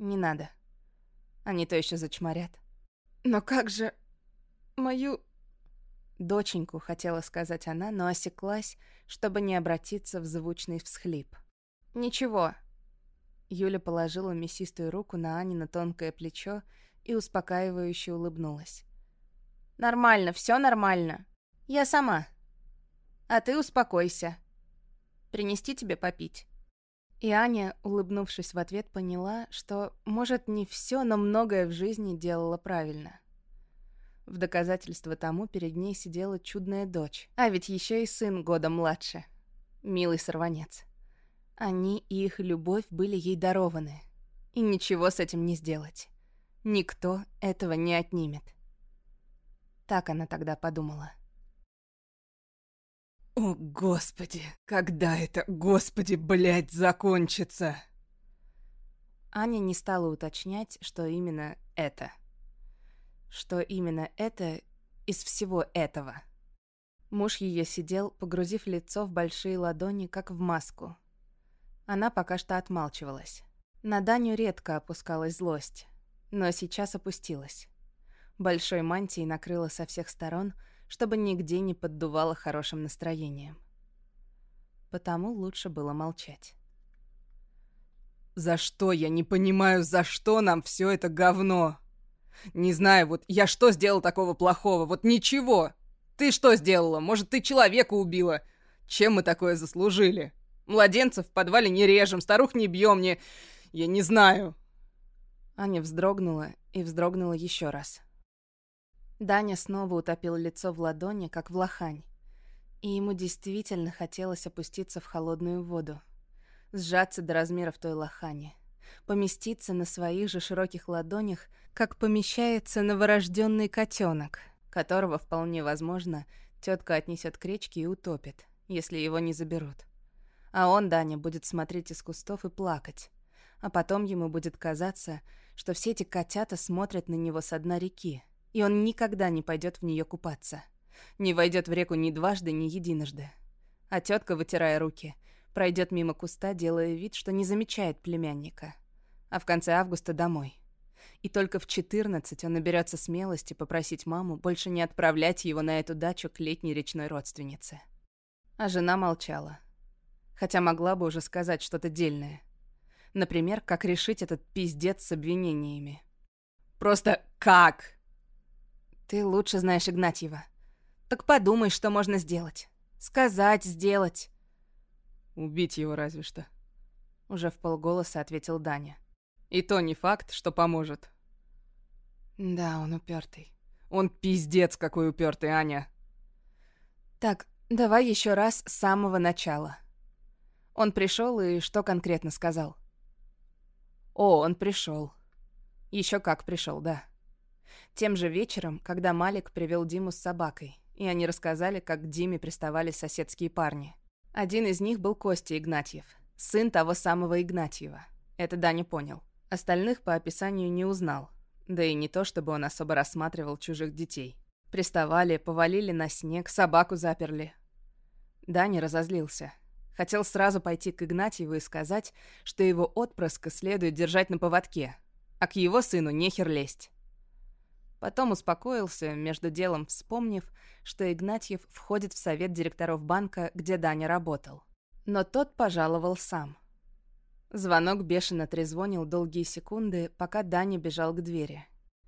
Не надо. Они то еще зачморят. Но как же... мою... Доченьку, хотела сказать она, но осеклась, чтобы не обратиться в звучный всхлип. «Ничего». Юля положила мясистую руку на Ани на тонкое плечо и успокаивающе улыбнулась. «Нормально, все нормально. Я сама. А ты успокойся. Принести тебе попить?» И Аня, улыбнувшись в ответ, поняла, что, может, не все, но многое в жизни делала правильно. В доказательство тому перед ней сидела чудная дочь, а ведь еще и сын года младше. Милый сорванец. Они и их любовь были ей дарованы. И ничего с этим не сделать. Никто этого не отнимет. Так она тогда подумала. «О, Господи! Когда это, Господи, блядь, закончится?» Аня не стала уточнять, что именно это. Что именно это из всего этого. Муж ее сидел, погрузив лицо в большие ладони, как в маску. Она пока что отмалчивалась. На Даню редко опускалась злость но сейчас опустилась. Большой мантией накрыла со всех сторон, чтобы нигде не поддувало хорошим настроением. Потому лучше было молчать. «За что? Я не понимаю, за что нам все это говно? Не знаю, вот я что сделал такого плохого? Вот ничего! Ты что сделала? Может, ты человека убила? Чем мы такое заслужили? Младенцев в подвале не режем, старух не бьем, не... Я не знаю. Аня вздрогнула и вздрогнула еще раз. Даня снова утопил лицо в ладони, как в лохань. И ему действительно хотелось опуститься в холодную воду. Сжаться до размеров той лохани. Поместиться на своих же широких ладонях, как помещается новорожденный котенок, которого, вполне возможно, тетка отнесет к речке и утопит, если его не заберут. А он, Даня, будет смотреть из кустов и плакать. А потом ему будет казаться, что все эти котята смотрят на него с дна реки, и он никогда не пойдет в нее купаться. Не войдет в реку ни дважды, ни единожды. А тетка, вытирая руки, пройдет мимо куста, делая вид, что не замечает племянника. А в конце августа домой. И только в 14 он наберется смелости попросить маму больше не отправлять его на эту дачу к летней речной родственнице. А жена молчала. Хотя могла бы уже сказать что-то дельное. Например, как решить этот пиздец с обвинениями. Просто как? Ты лучше знаешь Игнатьева. Так подумай, что можно сделать. Сказать, сделать. Убить его разве что. Уже в полголоса ответил Даня. И то не факт, что поможет. Да, он упертый. Он пиздец какой упертый, Аня. Так, давай еще раз с самого начала. Он пришел и что конкретно сказал? О, он пришел. Еще как пришел, да. Тем же вечером, когда Малик привел Диму с собакой, и они рассказали, как к Диме приставали соседские парни. Один из них был Костя Игнатьев, сын того самого Игнатьева. Это Даня понял. Остальных по описанию не узнал. Да и не то, чтобы он особо рассматривал чужих детей. Приставали, повалили на снег, собаку заперли. Даня разозлился. Хотел сразу пойти к Игнатьеву и сказать, что его отпрыска следует держать на поводке, а к его сыну нехер лезть. Потом успокоился, между делом вспомнив, что Игнатьев входит в совет директоров банка, где Даня работал. Но тот пожаловал сам. Звонок бешено трезвонил долгие секунды, пока Даня бежал к двери.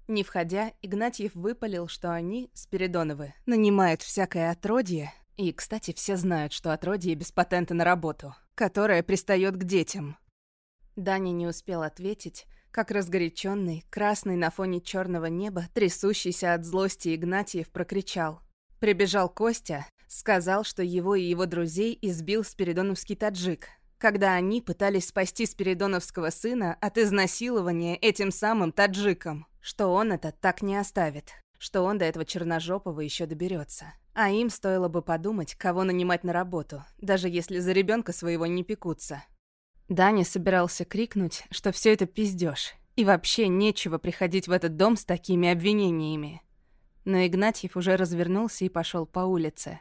Не входя, Игнатьев выпалил, что они, Спиридоновы, нанимают всякое отродье и, кстати, все знают, что отродье без патента на работу. которая пристает к детям. Даня не успел ответить, как разгоряченный, красный на фоне черного неба, трясущийся от злости Игнатьев прокричал. Прибежал Костя, сказал, что его и его друзей избил спиридоновский таджик, когда они пытались спасти спиридоновского сына от изнасилования этим самым таджиком, что он это так не оставит, что он до этого черножопого еще доберется. А им стоило бы подумать, кого нанимать на работу, даже если за ребенка своего не пекутся. Даня собирался крикнуть, что все это пиздеж, и вообще нечего приходить в этот дом с такими обвинениями. Но Игнатьев уже развернулся и пошел по улице.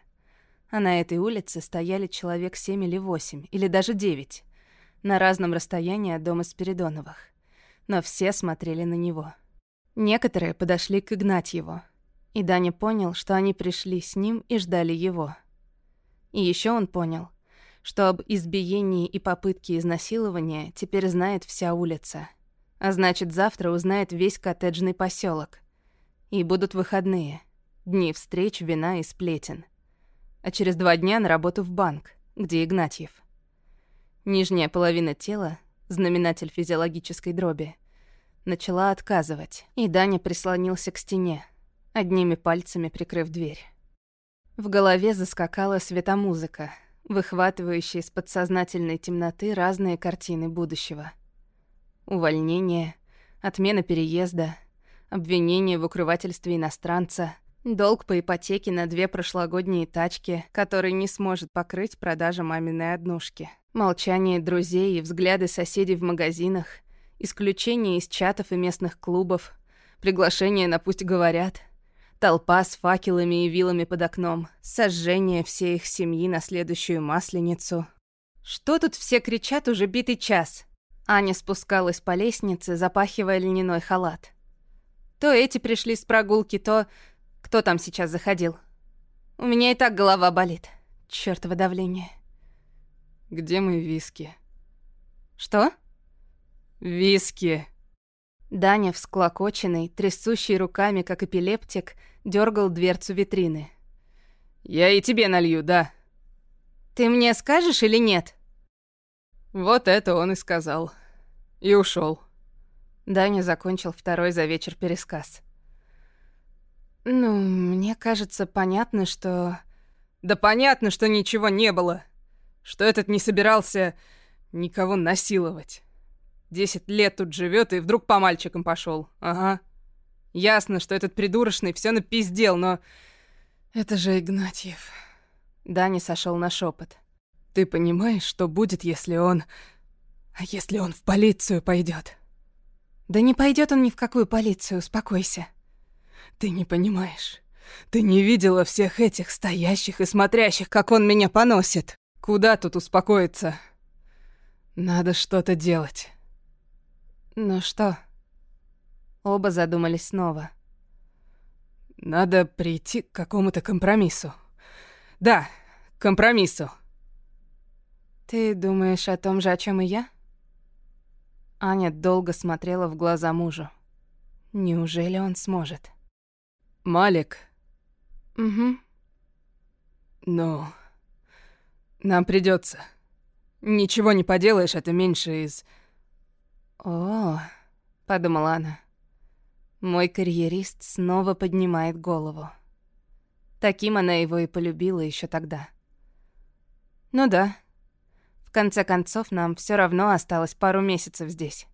А на этой улице стояли человек семь или восемь, или даже девять, на разном расстоянии от дома Спиридоновых. Но все смотрели на него. Некоторые подошли к Игнатьеву, и Даня понял, что они пришли с ним и ждали его. И еще он понял, что об избиении и попытке изнасилования теперь знает вся улица. А значит, завтра узнает весь коттеджный поселок. И будут выходные. Дни встреч, вина и сплетен а через два дня на работу в банк, где Игнатьев. Нижняя половина тела, знаменатель физиологической дроби, начала отказывать, и Даня прислонился к стене, одними пальцами прикрыв дверь. В голове заскакала светомузыка, выхватывающая из подсознательной темноты разные картины будущего. Увольнение, отмена переезда, обвинение в укрывательстве иностранца, Долг по ипотеке на две прошлогодние тачки, который не сможет покрыть продажа маминой однушки. Молчание друзей и взгляды соседей в магазинах, исключение из чатов и местных клубов, приглашение на «Пусть говорят», толпа с факелами и вилами под окном, сожжение всей их семьи на следующую масленицу. Что тут все кричат уже битый час? Аня спускалась по лестнице, запахивая льняной халат. То эти пришли с прогулки, то кто там сейчас заходил? У меня и так голова болит. Чёртово давление. Где мы виски? Что? Виски. Даня, всклокоченный, трясущий руками, как эпилептик, дергал дверцу витрины. «Я и тебе налью, да». «Ты мне скажешь или нет?» Вот это он и сказал. И ушел. Даня закончил второй за вечер пересказ. «Ну, мне кажется, понятно, что...» «Да понятно, что ничего не было. Что этот не собирался никого насиловать. Десять лет тут живет и вдруг по мальчикам пошел. Ага. Ясно, что этот придурочный все напиздел, но... Это же Игнатьев». Дани сошел на шепот. «Ты понимаешь, что будет, если он... А если он в полицию пойдет? «Да не пойдет он ни в какую полицию, успокойся». Ты не понимаешь. Ты не видела всех этих стоящих и смотрящих, как он меня поносит. Куда тут успокоиться? Надо что-то делать. Ну что? Оба задумались снова. Надо прийти к какому-то компромиссу. Да, компромиссу. Ты думаешь о том же, о чем и я? Аня долго смотрела в глаза мужу. Неужели он сможет? Малик. Угу. Ну, нам придется. Ничего не поделаешь, это меньше из... О, подумала она. Мой карьерист снова поднимает голову. Таким она его и полюбила еще тогда. Ну да. В конце концов, нам все равно осталось пару месяцев здесь.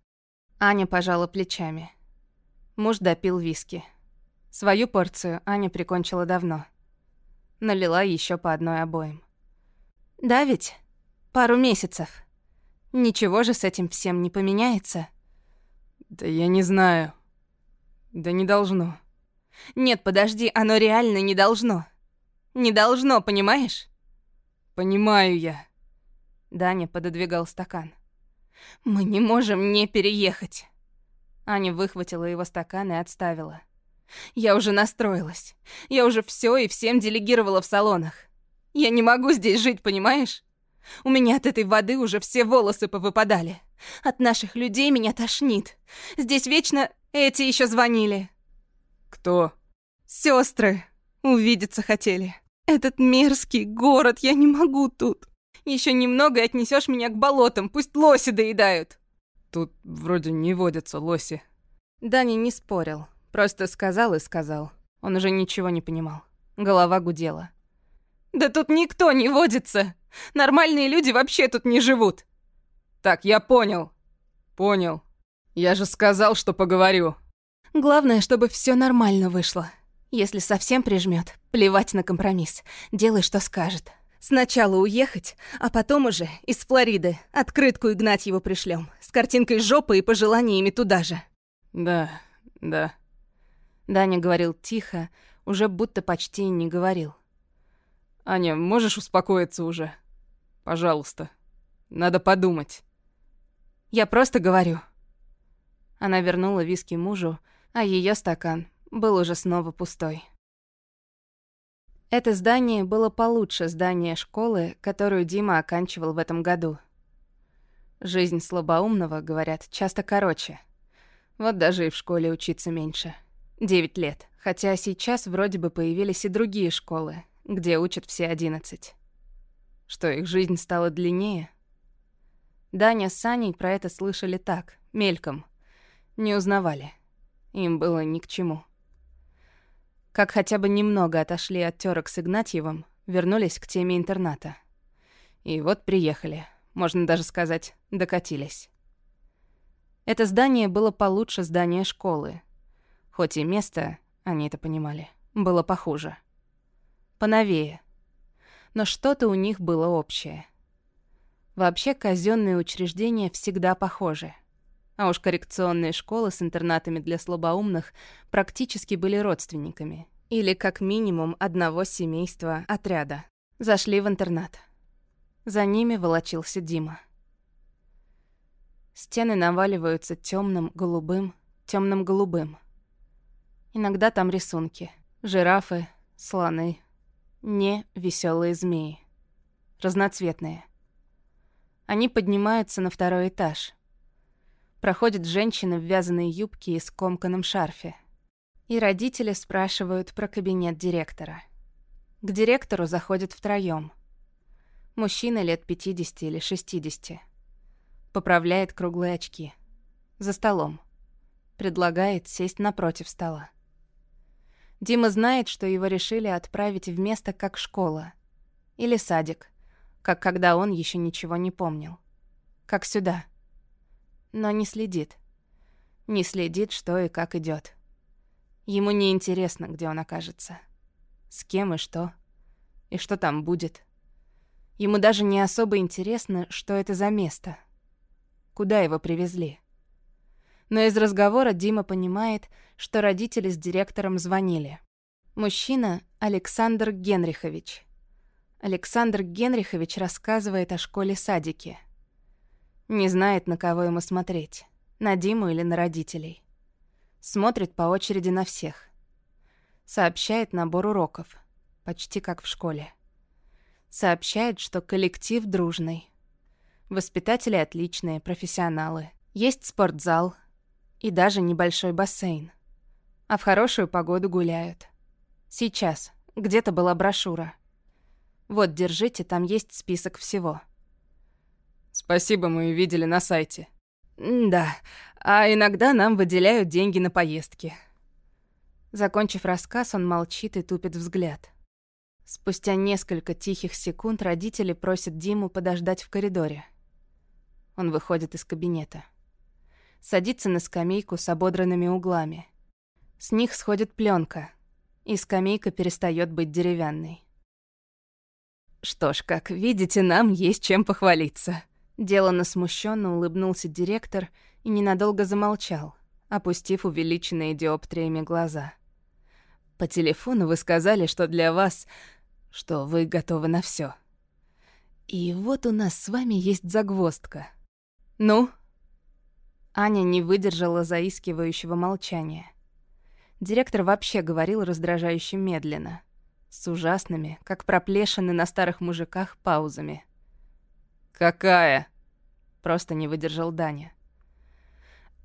Аня пожала плечами. Муж допил виски. Свою порцию Аня прикончила давно. Налила еще по одной обоим. Да ведь? Пару месяцев. Ничего же с этим всем не поменяется. Да я не знаю. Да не должно. Нет, подожди, оно реально не должно. Не должно, понимаешь? Понимаю я. Даня пододвигал стакан. Мы не можем не переехать. Аня выхватила его стакан и отставила. Я уже настроилась. Я уже все и всем делегировала в салонах. Я не могу здесь жить, понимаешь? У меня от этой воды уже все волосы повыпадали. От наших людей меня тошнит. Здесь вечно эти еще звонили. Кто? Сестры. Увидеться хотели. Этот мерзкий город, я не могу тут. Еще немного и отнесешь меня к болотам, пусть лоси доедают. Тут вроде не водятся лоси. Даня не спорил, просто сказал и сказал. Он уже ничего не понимал. Голова гудела. «Да тут никто не водится! Нормальные люди вообще тут не живут!» «Так, я понял. Понял. Я же сказал, что поговорю». «Главное, чтобы все нормально вышло. Если совсем прижмет, плевать на компромисс. Делай, что скажет. Сначала уехать, а потом уже из Флориды открытку Игнатьеву пришлем с картинкой жопы и пожеланиями туда же». «Да, да». Даня говорил тихо, уже будто почти не говорил. «Аня, можешь успокоиться уже? Пожалуйста. Надо подумать». «Я просто говорю». Она вернула виски мужу, а ее стакан был уже снова пустой. Это здание было получше здания школы, которую Дима оканчивал в этом году. Жизнь слабоумного, говорят, часто короче. Вот даже и в школе учиться меньше. Девять лет. Хотя сейчас вроде бы появились и другие школы, где учат все одиннадцать. Что, их жизнь стала длиннее? Даня с Саней про это слышали так, мельком. Не узнавали. Им было ни к чему. Как хотя бы немного отошли от тёрок с Игнатьевым, вернулись к теме интерната. И вот приехали, можно даже сказать, докатились. Это здание было получше здания школы. Хоть и место, они это понимали, было похуже. Поновее. Но что-то у них было общее. Вообще казенные учреждения всегда похожи. А уж коррекционные школы с интернатами для слабоумных практически были родственниками. Или как минимум одного семейства отряда. Зашли в интернат. За ними волочился Дима. Стены наваливаются темным голубым, темным голубым. Иногда там рисунки. Жирафы, слоны. Не веселые змеи. Разноцветные. Они поднимаются на второй этаж. Проходит женщина в вязаной юбке и скомканном шарфе. И родители спрашивают про кабинет директора. К директору заходят втроём. Мужчина лет 50 или 60. Поправляет круглые очки. За столом. Предлагает сесть напротив стола. Дима знает, что его решили отправить в место как школа. Или садик, как когда он еще ничего не помнил. Как сюда но не следит. Не следит, что и как идет. Ему не интересно, где он окажется. С кем и что. И что там будет. Ему даже не особо интересно, что это за место. Куда его привезли. Но из разговора Дима понимает, что родители с директором звонили. Мужчина Александр Генрихович. Александр Генрихович рассказывает о школе-садике. Не знает, на кого ему смотреть. На Диму или на родителей. Смотрит по очереди на всех. Сообщает набор уроков. Почти как в школе. Сообщает, что коллектив дружный. Воспитатели отличные, профессионалы. Есть спортзал. И даже небольшой бассейн. А в хорошую погоду гуляют. Сейчас. Где-то была брошюра. Вот, держите, там есть список всего. Спасибо, мы видели на сайте. Да, а иногда нам выделяют деньги на поездки. Закончив рассказ, он молчит и тупит взгляд. Спустя несколько тихих секунд родители просят Диму подождать в коридоре. Он выходит из кабинета. Садится на скамейку с ободранными углами. С них сходит пленка, и скамейка перестает быть деревянной. Что ж, как видите, нам есть чем похвалиться. Делано смущенно улыбнулся директор и ненадолго замолчал, опустив увеличенные диоптриями глаза. «По телефону вы сказали, что для вас... что вы готовы на все. И вот у нас с вами есть загвоздка. Ну?» Аня не выдержала заискивающего молчания. Директор вообще говорил раздражающе медленно, с ужасными, как проплешины на старых мужиках, паузами. «Какая?» — просто не выдержал Даня.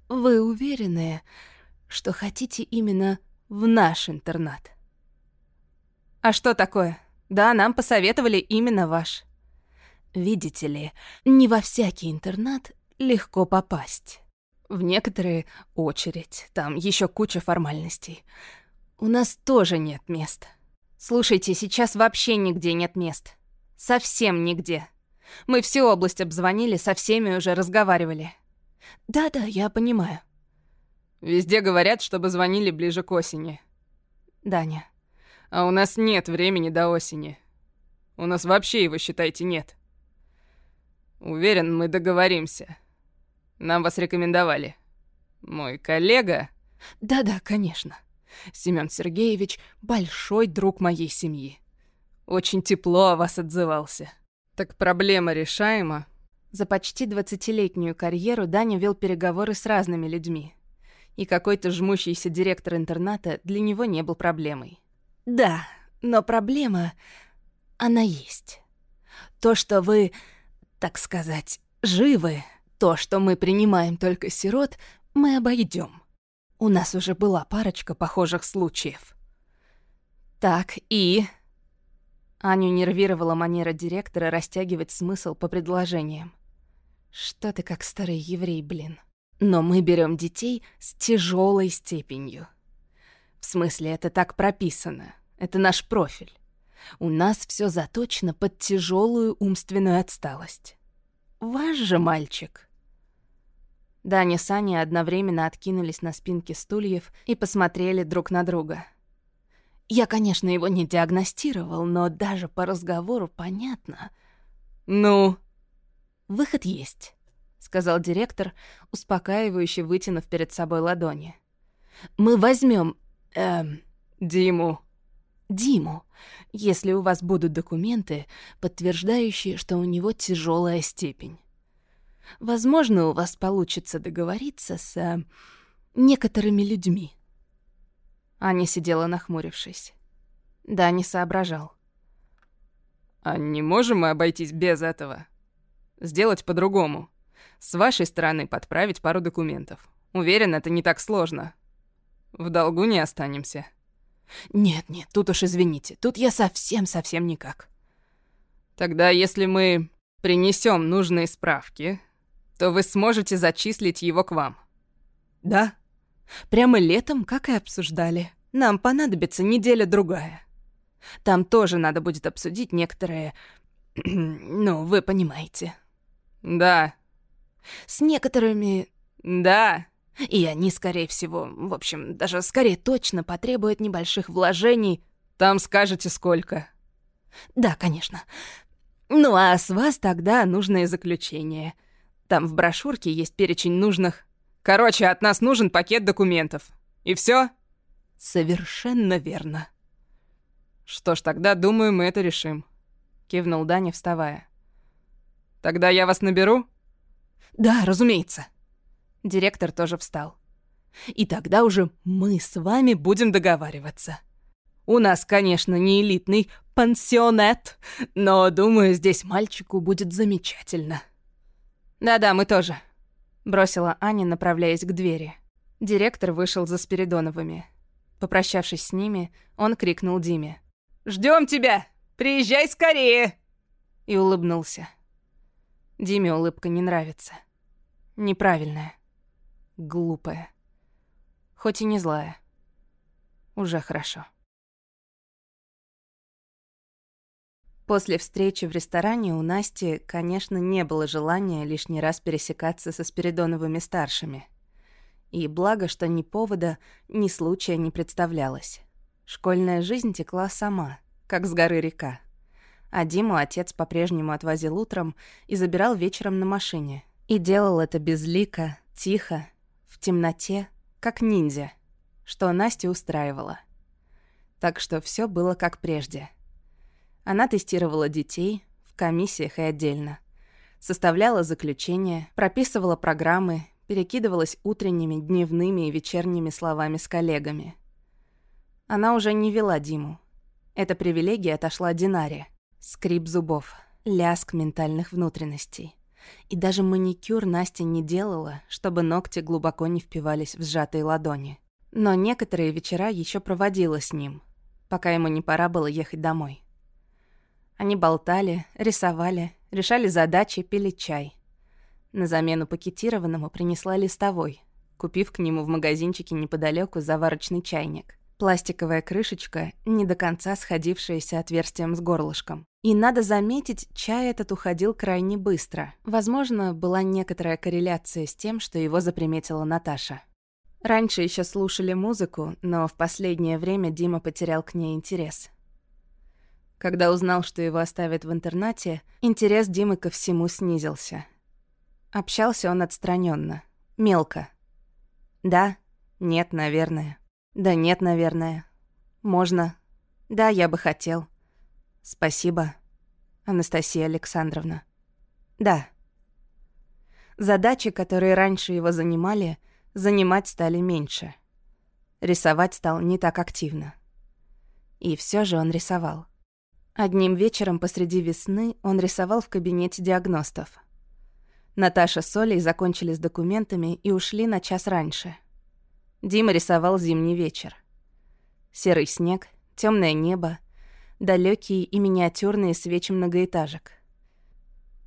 «Вы уверены, что хотите именно в наш интернат?» «А что такое? Да, нам посоветовали именно ваш». Видите ли, не во всякий интернат легко попасть. В некоторые — очередь, там еще куча формальностей. У нас тоже нет мест. Слушайте, сейчас вообще нигде нет мест. Совсем нигде. Мы всю область обзвонили, со всеми уже разговаривали. Да-да, я понимаю. Везде говорят, чтобы звонили ближе к осени. Даня. А у нас нет времени до осени. У нас вообще его, считайте, нет. Уверен, мы договоримся. Нам вас рекомендовали. Мой коллега... Да-да, конечно. Семён Сергеевич — большой друг моей семьи. Очень тепло о вас отзывался. Так проблема решаема. За почти двадцатилетнюю карьеру Даня вел переговоры с разными людьми. И какой-то жмущийся директор интерната для него не был проблемой. Да, но проблема... она есть. То, что вы, так сказать, живы, то, что мы принимаем только сирот, мы обойдем. У нас уже была парочка похожих случаев. Так, и... Аню нервировала манера директора растягивать смысл по предложениям. Что ты как старый еврей, блин. Но мы берем детей с тяжелой степенью. В смысле, это так прописано. Это наш профиль. У нас все заточено под тяжелую умственную отсталость. Ваш же мальчик. Даня с Аней одновременно откинулись на спинки стульев и посмотрели друг на друга. Я, конечно, его не диагностировал, но даже по разговору понятно. «Ну?» «Выход есть», — сказал директор, успокаивающе вытянув перед собой ладони. «Мы возьмем, эм, Диму». Диму, если у вас будут документы, подтверждающие, что у него тяжелая степень. Возможно, у вас получится договориться с э, некоторыми людьми. Аня сидела нахмурившись. Да, не соображал. «А не можем мы обойтись без этого? Сделать по-другому. С вашей стороны подправить пару документов. Уверен, это не так сложно. В долгу не останемся». «Нет-нет, тут уж извините, тут я совсем-совсем никак». «Тогда если мы принесем нужные справки, то вы сможете зачислить его к вам». «Да», Прямо летом, как и обсуждали. Нам понадобится неделя-другая. Там тоже надо будет обсудить некоторые... ну, вы понимаете. Да. С некоторыми... Да. И они, скорее всего, в общем, даже скорее точно потребуют небольших вложений. Там скажете сколько. Да, конечно. Ну а с вас тогда нужное заключение. Там в брошюрке есть перечень нужных Короче, от нас нужен пакет документов. И все? Совершенно верно. Что ж, тогда, думаю, мы это решим. Кивнул Даня, вставая. Тогда я вас наберу? Да, разумеется. Директор тоже встал. И тогда уже мы с вами будем договариваться. У нас, конечно, не элитный пансионет, но, думаю, здесь мальчику будет замечательно. Да-да, мы тоже. Бросила Аня, направляясь к двери. Директор вышел за Спиридоновыми. Попрощавшись с ними, он крикнул Диме. «Ждем тебя! Приезжай скорее!» И улыбнулся. Диме улыбка не нравится. Неправильная. Глупая. Хоть и не злая. Уже хорошо. После встречи в ресторане у Насти, конечно, не было желания лишний раз пересекаться со Спиридоновыми-старшими. И благо, что ни повода, ни случая не представлялось. Школьная жизнь текла сама, как с горы река. А Диму отец по-прежнему отвозил утром и забирал вечером на машине. И делал это безлико, тихо, в темноте, как ниндзя, что Настя устраивала. Так что все было как прежде — она тестировала детей в комиссиях и отдельно. Составляла заключения, прописывала программы, перекидывалась утренними, дневными и вечерними словами с коллегами. Она уже не вела Диму. Эта привилегия отошла Динаре. Скрип зубов, ляск ментальных внутренностей. И даже маникюр Настя не делала, чтобы ногти глубоко не впивались в сжатые ладони. Но некоторые вечера еще проводила с ним, пока ему не пора было ехать домой. Они болтали, рисовали, решали задачи, пили чай. На замену пакетированному принесла листовой, купив к нему в магазинчике неподалеку заварочный чайник. Пластиковая крышечка, не до конца сходившаяся отверстием с горлышком. И надо заметить, чай этот уходил крайне быстро. Возможно, была некоторая корреляция с тем, что его заприметила Наташа. Раньше еще слушали музыку, но в последнее время Дима потерял к ней интерес. Когда узнал, что его оставят в интернате, интерес Димы ко всему снизился. Общался он отстраненно, мелко. Да, нет, наверное. Да нет, наверное. Можно. Да, я бы хотел. Спасибо, Анастасия Александровна. Да. Задачи, которые раньше его занимали, занимать стали меньше. Рисовать стал не так активно. И все же он рисовал. Одним вечером посреди весны он рисовал в кабинете диагностов. Наташа с Олей закончили с документами и ушли на час раньше. Дима рисовал зимний вечер. Серый снег, темное небо, далекие и миниатюрные свечи многоэтажек.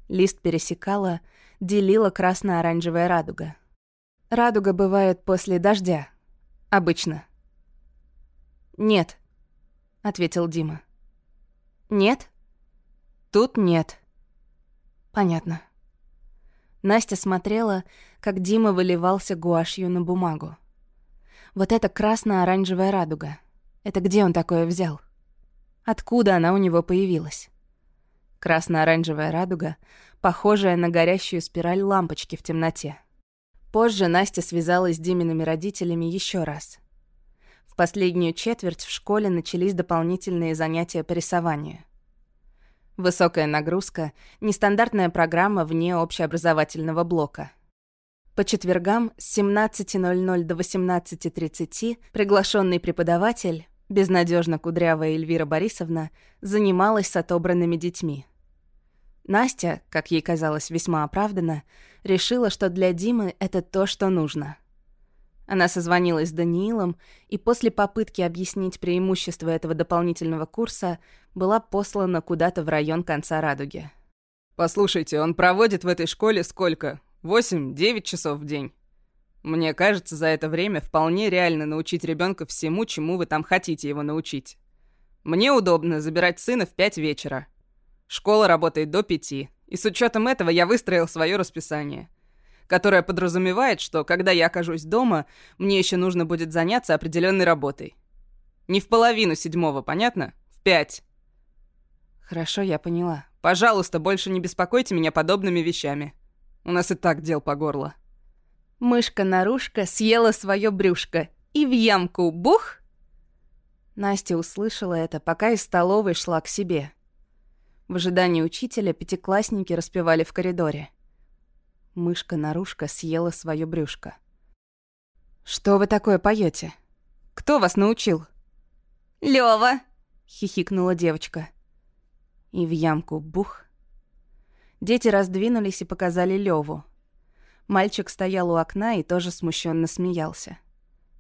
Лист пересекала, делила красно-оранжевая радуга. Радуга бывает после дождя. Обычно. «Нет», — ответил Дима. «Нет?» «Тут нет». «Понятно». Настя смотрела, как Дима выливался гуашью на бумагу. Вот эта красно-оранжевая радуга. Это где он такое взял? Откуда она у него появилась? Красно-оранжевая радуга, похожая на горящую спираль лампочки в темноте. Позже Настя связалась с Димиными родителями еще раз. Последнюю четверть в школе начались дополнительные занятия по рисованию. Высокая нагрузка, нестандартная программа вне общеобразовательного блока. По четвергам с 17.00 до 18.30 приглашенный преподаватель, безнадежно кудрявая Эльвира Борисовна, занималась с отобранными детьми. Настя, как ей казалось весьма оправданно, решила, что для Димы это то, что нужно. Она созвонилась с Даниилом и после попытки объяснить преимущества этого дополнительного курса была послана куда-то в район конца радуги. «Послушайте, он проводит в этой школе сколько? 8-9 часов в день. Мне кажется, за это время вполне реально научить ребенка всему, чему вы там хотите его научить. Мне удобно забирать сына в 5 вечера. Школа работает до 5, и с учетом этого я выстроил свое расписание, которое подразумевает, что когда я окажусь дома, мне еще нужно будет заняться определенной работой. Не в половину седьмого, понятно? В пять. Хорошо, я поняла. Пожалуйста, больше не беспокойте меня подобными вещами. У нас и так дел по горло. Мышка-нарушка съела свое брюшко и в ямку бух. Настя услышала это, пока из столовой шла к себе. В ожидании учителя пятиклассники распевали в коридоре. Мышка-нарушка съела свое брюшко. «Что вы такое поете? Кто вас научил?» «Лёва!» — хихикнула девочка. И в ямку бух. Дети раздвинулись и показали Леву. Мальчик стоял у окна и тоже смущенно смеялся.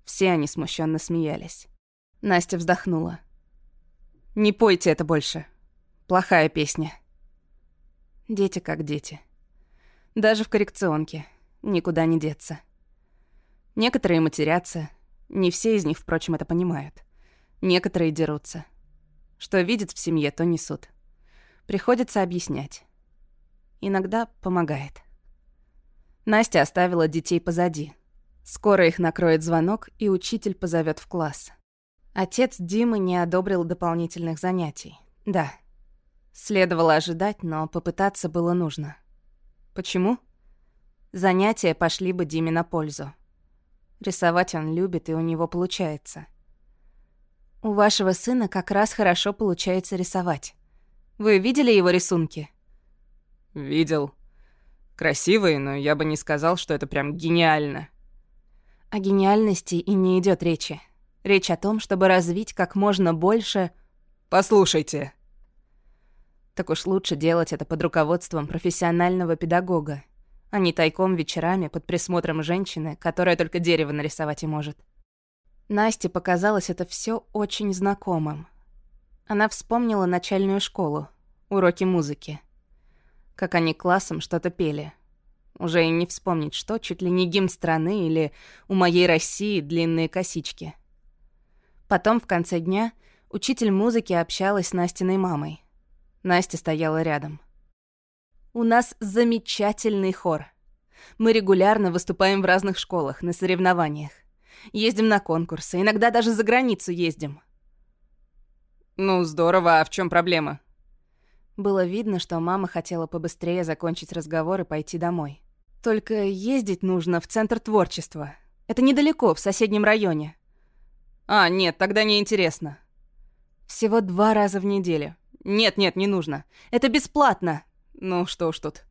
Все они смущенно смеялись. Настя вздохнула. «Не пойте это больше. Плохая песня». Дети как дети. Даже в коррекционке. Никуда не деться. Некоторые матерятся. Не все из них, впрочем, это понимают. Некоторые дерутся. Что видят в семье, то несут. Приходится объяснять иногда помогает. Настя оставила детей позади. Скоро их накроет звонок, и учитель позовет в класс. Отец Димы не одобрил дополнительных занятий. Да. Следовало ожидать, но попытаться было нужно. Почему? Занятия пошли бы Диме на пользу. Рисовать он любит, и у него получается. У вашего сына как раз хорошо получается рисовать. Вы видели его рисунки? «Видел. Красивый, но я бы не сказал, что это прям гениально». О гениальности и не идет речи. Речь о том, чтобы развить как можно больше... «Послушайте». Так уж лучше делать это под руководством профессионального педагога, а не тайком вечерами под присмотром женщины, которая только дерево нарисовать и может. Насте показалось это все очень знакомым. Она вспомнила начальную школу, уроки музыки. как они классом что-то пели. Уже и не вспомнить что, чуть ли не гимн страны или «У моей России длинные косички». Потом в конце дня учитель музыки общалась с Настиной мамой. Настя стояла рядом. «У нас замечательный хор. Мы регулярно выступаем в разных школах, на соревнованиях. Ездим на конкурсы, иногда даже за границу ездим». «Ну, здорово, а в чем проблема?» Было видно, что мама хотела побыстрее закончить разговор и пойти домой. Только ездить нужно в Центр творчества. Это недалеко, в соседнем районе. А, нет, тогда не интересно. Всего два раза в неделю. Нет, нет, не нужно. Это бесплатно. Ну что ж тут.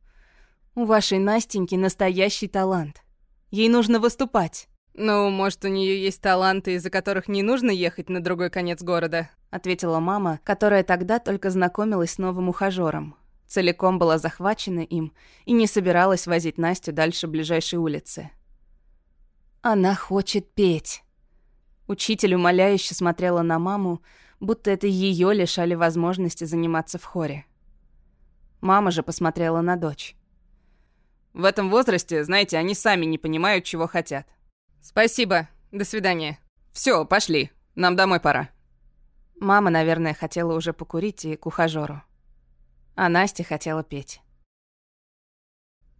У вашей Настеньки настоящий талант. Ей нужно выступать. «Ну, может, у нее есть таланты, из-за которых не нужно ехать на другой конец города?» ответила мама, которая тогда только знакомилась с новым ухажером. Целиком была захвачена им и не собиралась возить Настю дальше ближайшей улицы. Она хочет петь. Учитель умоляюще смотрела на маму, будто это ее лишали возможности заниматься в хоре. Мама же посмотрела на дочь. В этом возрасте, знаете, они сами не понимают, чего хотят. «Спасибо. До свидания. Все, пошли. Нам домой пора». Мама, наверное, хотела уже покурить и к ухажёру. А Настя хотела петь.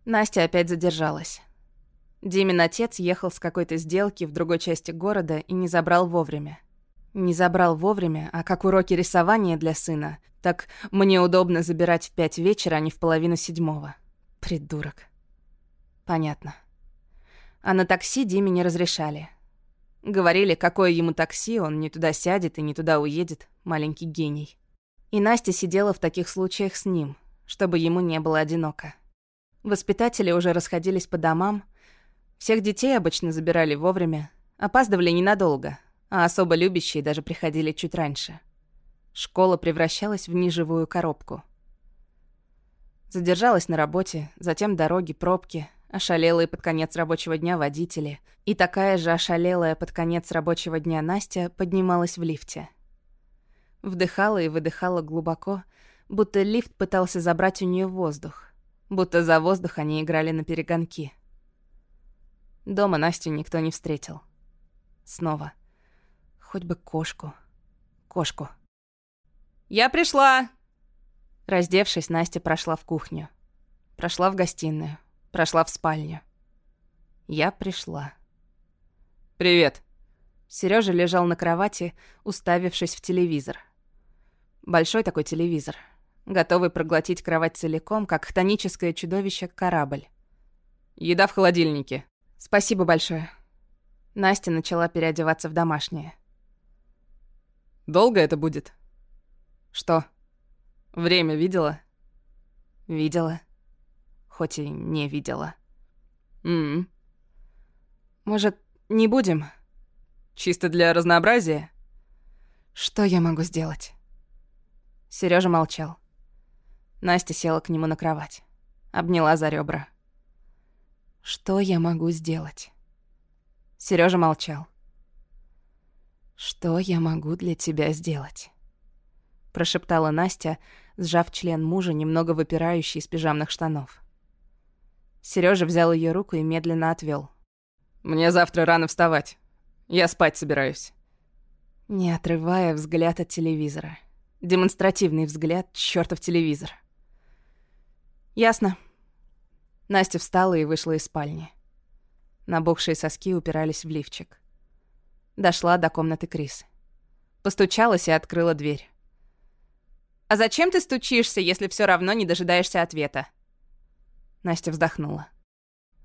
Настя опять задержалась. Димин отец ехал с какой-то сделки в другой части города и не забрал вовремя. Не забрал вовремя, а как уроки рисования для сына, так мне удобно забирать в пять вечера, а не в половину седьмого. Придурок. Понятно. А на такси Диме не разрешали. Говорили, какое ему такси, он не туда сядет и не туда уедет, маленький гений. И Настя сидела в таких случаях с ним, чтобы ему не было одиноко. Воспитатели уже расходились по домам. Всех детей обычно забирали вовремя, опаздывали ненадолго, а особо любящие даже приходили чуть раньше. Школа превращалась в неживую коробку. Задержалась на работе, затем дороги, пробки, ошалелые под конец рабочего дня водители, и такая же ошалелая под конец рабочего дня Настя поднималась в лифте. Вдыхала и выдыхала глубоко, будто лифт пытался забрать у нее воздух, будто за воздух они играли на перегонки. Дома Настю никто не встретил. Снова. Хоть бы кошку. Кошку. «Я пришла!» Раздевшись, Настя прошла в кухню. Прошла в гостиную. Прошла в спальню. Я пришла. «Привет». Сережа лежал на кровати, уставившись в телевизор. Большой такой телевизор, готовый проглотить кровать целиком, как хтоническое чудовище корабль. «Еда в холодильнике». «Спасибо большое». Настя начала переодеваться в домашнее. «Долго это будет?» «Что?» «Время видела?» «Видела» хоть и не видела. Мм. Может, не будем? Чисто для разнообразия? Что я могу сделать? Сережа молчал. Настя села к нему на кровать. Обняла за ребра. Что я могу сделать? Сережа молчал. Что я могу для тебя сделать? Прошептала Настя, сжав член мужа, немного выпирающий из пижамных штанов. Сережа взял ее руку и медленно отвел. «Мне завтра рано вставать. Я спать собираюсь». Не отрывая взгляд от телевизора. Демонстративный взгляд, чертов телевизор. «Ясно». Настя встала и вышла из спальни. Набухшие соски упирались в лифчик. Дошла до комнаты Крис. Постучалась и открыла дверь. «А зачем ты стучишься, если все равно не дожидаешься ответа?» Настя вздохнула.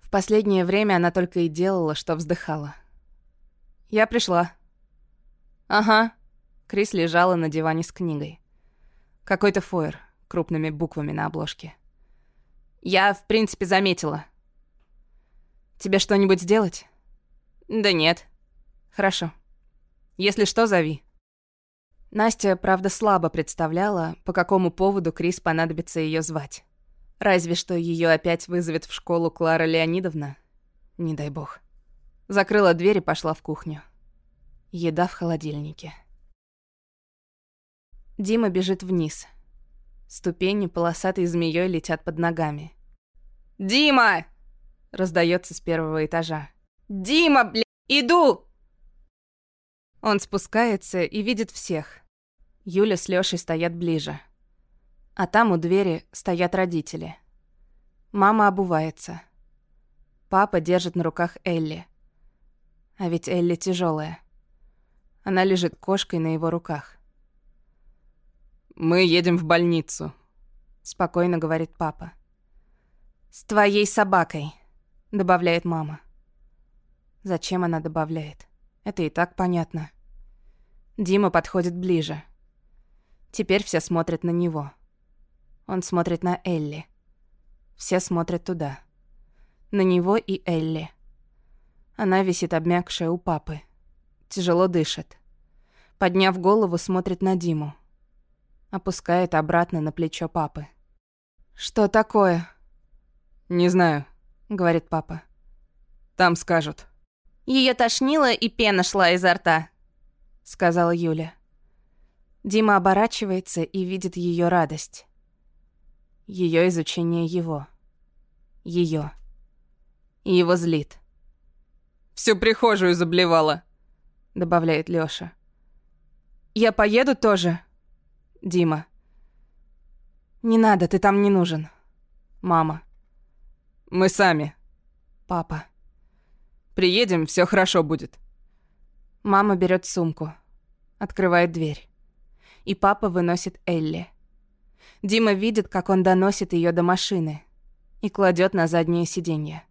В последнее время она только и делала, что вздыхала. «Я пришла». «Ага». Крис лежала на диване с книгой. Какой-то фойер, крупными буквами на обложке. «Я, в принципе, заметила». «Тебе что-нибудь сделать?» «Да нет». «Хорошо. Если что, зови». Настя, правда, слабо представляла, по какому поводу Крис понадобится ее звать. Разве что ее опять вызовет в школу Клара Леонидовна. Не дай бог. Закрыла дверь и пошла в кухню. Еда в холодильнике. Дима бежит вниз. Ступени полосатой змеей летят под ногами. «Дима!» — раздается с первого этажа. «Дима, бля, иду!» Он спускается и видит всех. Юля с Лёшей стоят ближе. А там у двери стоят родители. Мама обувается. Папа держит на руках Элли. А ведь Элли тяжелая. Она лежит кошкой на его руках. «Мы едем в больницу», — спокойно говорит папа. «С твоей собакой», — добавляет мама. Зачем она добавляет? Это и так понятно. Дима подходит ближе. Теперь все смотрят на него. Он смотрит на Элли. Все смотрят туда. На него и Элли. Она висит обмякшая у папы. Тяжело дышит. Подняв голову, смотрит на Диму. Опускает обратно на плечо папы. «Что такое?» «Не знаю», — говорит папа. «Там скажут». Ее тошнило, и пена шла изо рта», — сказала Юля. Дима оборачивается и видит ее радость. Ее изучение его. Ее. И его злит. Всю прихожую заблевала, добавляет Лёша. Я поеду тоже. Дима. Не надо, ты там не нужен. Мама. Мы сами. Папа. Приедем, все хорошо будет. Мама берет сумку, открывает дверь. И папа выносит Элли. Дима видит, как он доносит ее до машины и кладет на заднее сиденье.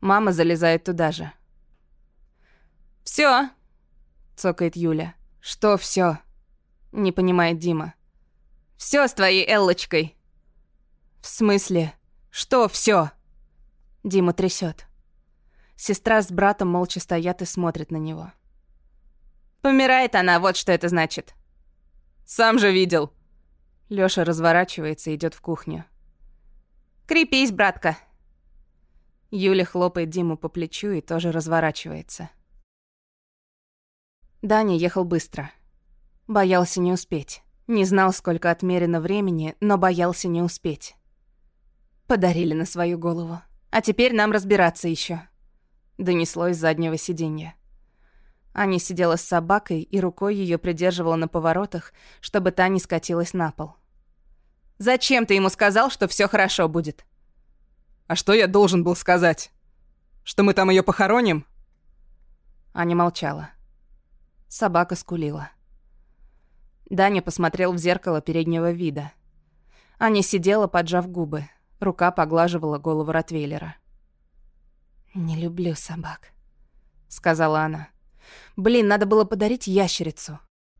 Мама залезает туда же. Все, цокает Юля. Что все? Не понимает Дима. Все с твоей Эллочкой. В смысле? Что все? Дима трясет. Сестра с братом молча стоят и смотрят на него. Помирает она, вот что это значит. Сам же видел. Лёша разворачивается и идёт в кухню. Крепись, братка. Юля хлопает Диму по плечу и тоже разворачивается. Даня ехал быстро. Боялся не успеть. Не знал, сколько отмерено времени, но боялся не успеть. Подарили на свою голову. А теперь нам разбираться ещё. Донеслось с заднего сиденья. Аня сидела с собакой и рукой ее придерживала на поворотах, чтобы та не скатилась на пол. «Зачем ты ему сказал, что все хорошо будет?» «А что я должен был сказать? Что мы там ее похороним?» Аня молчала. Собака скулила. Даня посмотрел в зеркало переднего вида. Аня сидела, поджав губы. Рука поглаживала голову Ротвейлера. «Не люблю собак», — сказала она. Блин, надо было подарить ящерицу.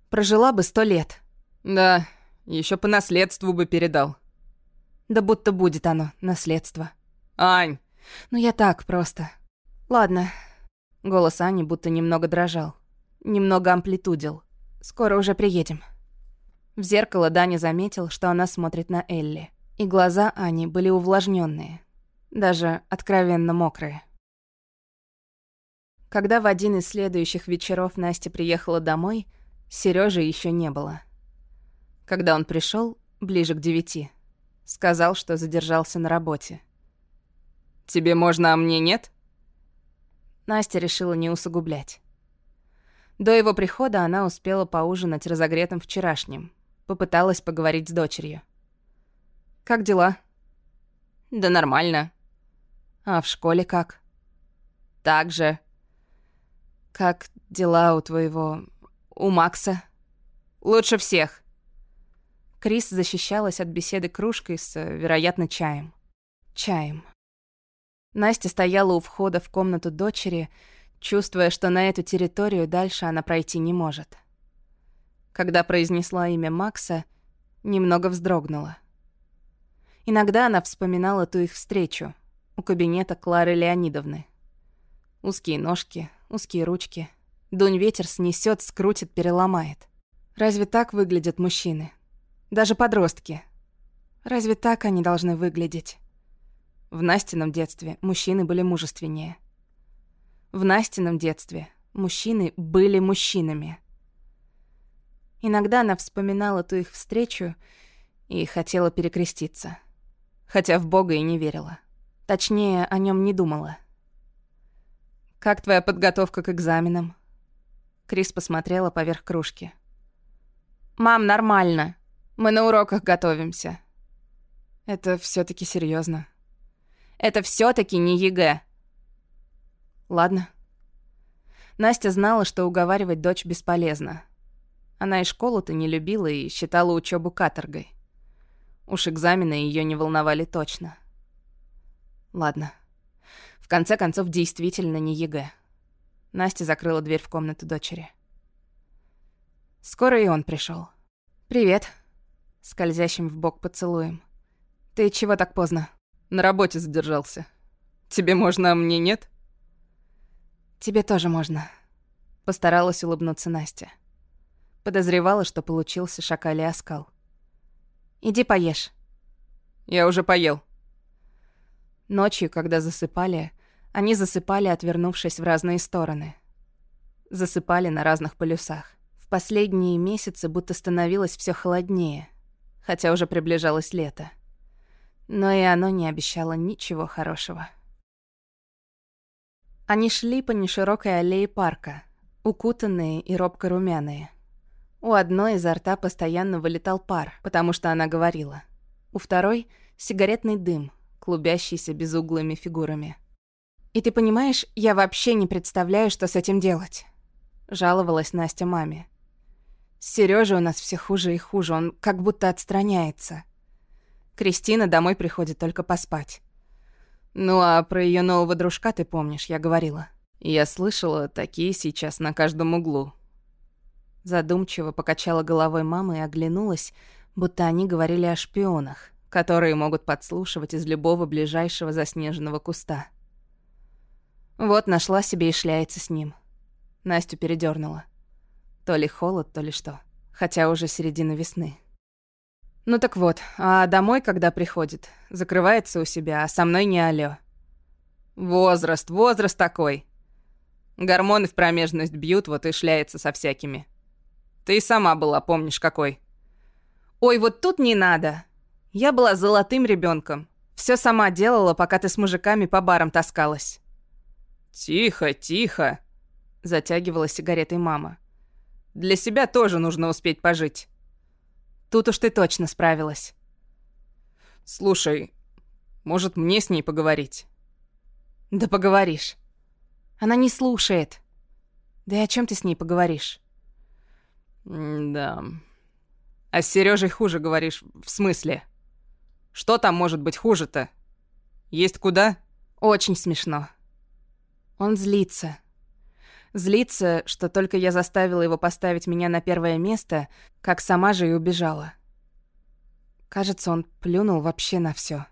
Прожила бы сто лет. Да, еще по наследству бы передал. Да будто будет оно, наследство. Ань! Ну я так просто. Ладно. Голос Ани будто немного дрожал. Немного амплитудил. Скоро уже приедем. В зеркало Даня заметил, что она смотрит на Элли. И глаза Ани были увлажненные, даже откровенно мокрые. Когда в один из следующих вечеров Настя приехала домой, Сережи еще не было. Когда он пришел, ближе к девяти, сказал, что задержался на работе. «Тебе можно, а мне нет?» Настя решила не усугублять. До его прихода она успела поужинать разогретым вчерашним. Попыталась поговорить с дочерью. «Как дела?» «Да нормально». «А в школе как?» «Так же». «Как дела у твоего... у Макса?» «Лучше всех». Крис защищалась от беседы кружкой с, вероятно, чаем. Чаем. Настя стояла у входа в комнату дочери, чувствуя, что на эту территорию дальше она пройти не может. Когда произнесла имя Макса, немного вздрогнула. Иногда она вспоминала ту их встречу у кабинета Клары Леонидовны. Узкие ножки, узкие ручки. Дунь ветер снесет, скрутит, переломает. Разве так выглядят мужчины? Даже подростки. Разве так они должны выглядеть? В Настином детстве мужчины были мужественнее. В Настином детстве мужчины были мужчинами. Иногда она вспоминала ту их встречу И хотела перекреститься. Хотя в Бога и не верила. Точнее, о нем не думала. «Как твоя подготовка к экзаменам?» Крис посмотрела поверх кружки. «Мам, нормально. Мы на уроках готовимся». «Это все таки серьезно. «Это все таки не ЕГЭ». «Ладно». Настя знала, что уговаривать дочь бесполезно. Она и школу-то не любила и считала учебу каторгой. Уж экзамены ее не волновали точно. Ладно. В конце концов, действительно не ЕГЭ. Настя закрыла дверь в комнату дочери. Скоро и он пришел. «Привет», — скользящим в бок поцелуем. «Ты чего так поздно?» «На работе задержался. Тебе можно, а мне нет?» «Тебе тоже можно», — постаралась улыбнуться Настя. Подозревала, что получился шакалий оскал. «Иди поешь». «Я уже поел». Ночью, когда засыпали, они засыпали, отвернувшись в разные стороны. Засыпали на разных полюсах. В последние месяцы будто становилось все холоднее, хотя уже приближалось лето. Но и оно не обещало ничего хорошего. Они шли по неширокой аллее парка, укутанные и робко румяные. У одной изо рта постоянно вылетал пар, потому что она говорила. У второй — сигаретный дым, клубящийся безуглыми фигурами. «И ты понимаешь, я вообще не представляю, что с этим делать», — жаловалась Настя маме. Сережа у нас все хуже и хуже, он как будто отстраняется. Кристина домой приходит только поспать. Ну а про ее нового дружка ты помнишь, я говорила. Я слышала, такие сейчас на каждом углу. Задумчиво покачала головой мама и оглянулась, будто они говорили о шпионах которые могут подслушивать из любого ближайшего заснеженного куста. Вот нашла себе и шляется с ним. Настю передернула. То ли холод, то ли что. Хотя уже середина весны. Ну так вот, а домой, когда приходит, закрывается у себя, а со мной не алё. Возраст, возраст такой. Гормоны в промежность бьют, вот и шляется со всякими. Ты и сама была, помнишь, какой. Ой, вот тут не надо. Я была золотым ребенком. Все сама делала, пока ты с мужиками по барам таскалась. Тихо, тихо, затягивала сигаретой мама. Для себя тоже нужно успеть пожить. Тут уж ты точно справилась. Слушай, может, мне с ней поговорить? Да поговоришь. Она не слушает. Да и о чем ты с ней поговоришь? да. А с Сережей хуже говоришь, в смысле? Что там может быть хуже-то? Есть куда? Очень смешно. Он злится. Злится, что только я заставила его поставить меня на первое место, как сама же и убежала. Кажется, он плюнул вообще на все.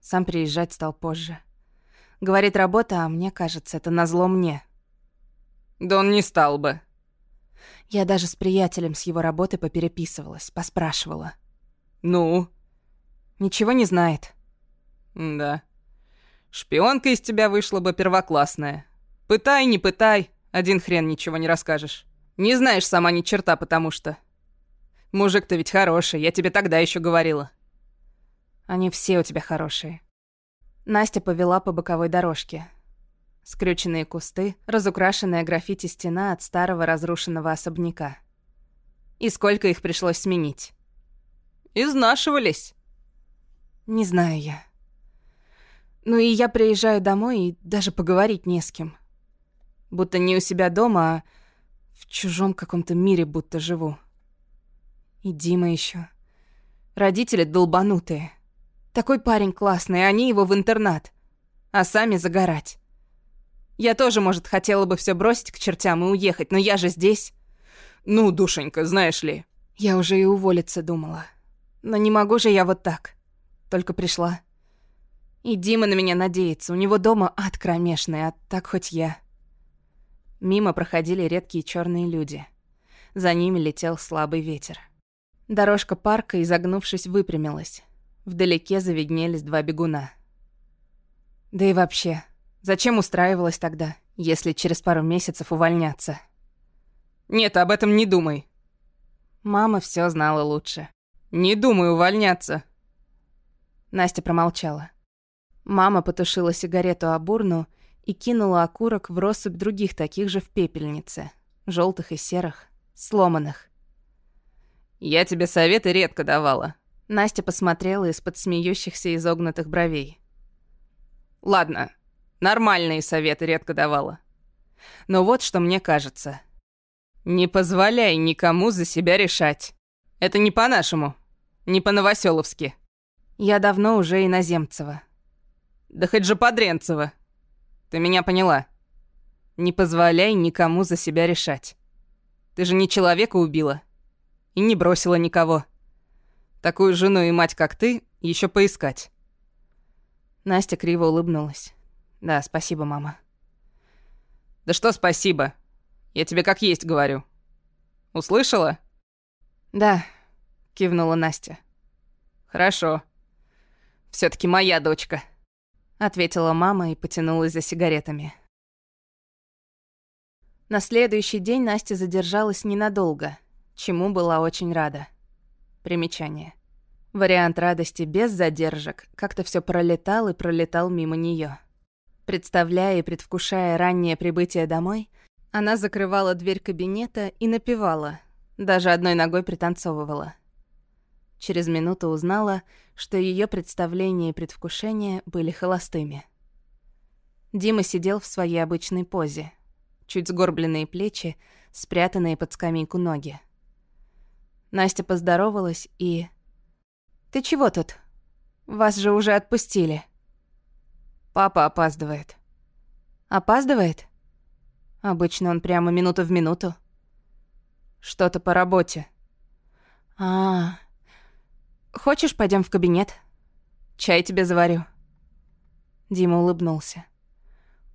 Сам приезжать стал позже. Говорит, работа, а мне кажется, это назло мне. Да он не стал бы. Я даже с приятелем с его работы попереписывалась, поспрашивала. Ну? Ничего не знает. Да. Шпионка из тебя вышла бы первоклассная. Пытай, не пытай, один хрен ничего не расскажешь. Не знаешь сама ни черта, потому что... Мужик-то ведь хороший, я тебе тогда еще говорила. Они все у тебя хорошие. Настя повела по боковой дорожке. Скрюченные кусты, разукрашенная граффити стена от старого разрушенного особняка. И сколько их пришлось сменить? Изнашивались. Не знаю я. Ну и я приезжаю домой, и даже поговорить не с кем. Будто не у себя дома, а в чужом каком-то мире будто живу. И Дима еще. Родители долбанутые. Такой парень классный, они его в интернат. А сами загорать. Я тоже, может, хотела бы все бросить к чертям и уехать, но я же здесь. Ну, душенька, знаешь ли. Я уже и уволиться думала. Но не могу же я вот так. Только пришла. И Дима на меня надеется. У него дома ад кромешный, а так хоть я. Мимо проходили редкие черные люди. За ними летел слабый ветер. Дорожка парка, изогнувшись, выпрямилась. Вдалеке завиднелись два бегуна. Да и вообще, зачем устраивалась тогда, если через пару месяцев увольняться? Нет, об этом не думай. Мама все знала лучше. Не думаю увольняться. Настя промолчала. Мама потушила сигарету об урну и кинула окурок в россыпь других таких же в пепельнице. желтых и серых, сломанных. «Я тебе советы редко давала». Настя посмотрела из-под смеющихся изогнутых бровей. «Ладно, нормальные советы редко давала. Но вот что мне кажется. Не позволяй никому за себя решать. Это не по-нашему, не по-новоселовски». «Я давно уже иноземцева». «Да хоть же Подренцева. Ты меня поняла. Не позволяй никому за себя решать. Ты же не человека убила. И не бросила никого. Такую жену и мать, как ты, еще поискать». Настя криво улыбнулась. «Да, спасибо, мама». «Да что спасибо? Я тебе как есть говорю. Услышала?» «Да», — кивнула Настя. «Хорошо. все таки моя дочка» ответила мама и потянулась за сигаретами. На следующий день Настя задержалась ненадолго, чему была очень рада. Примечание. Вариант радости без задержек как-то все пролетал и пролетал мимо нее. Представляя и предвкушая раннее прибытие домой, она закрывала дверь кабинета и напевала, даже одной ногой пританцовывала. Через минуту узнала, что ее представления и предвкушения были холостыми. Дима сидел в своей обычной позе. Чуть сгорбленные плечи, спрятанные под скамейку ноги. Настя поздоровалась и... «Ты чего тут? Вас же уже отпустили». «Папа опаздывает». «Опаздывает?» Обычно он прямо минуту в минуту. «Что-то по работе». «А, Хочешь, пойдем в кабинет? Чай тебе заварю». Дима улыбнулся.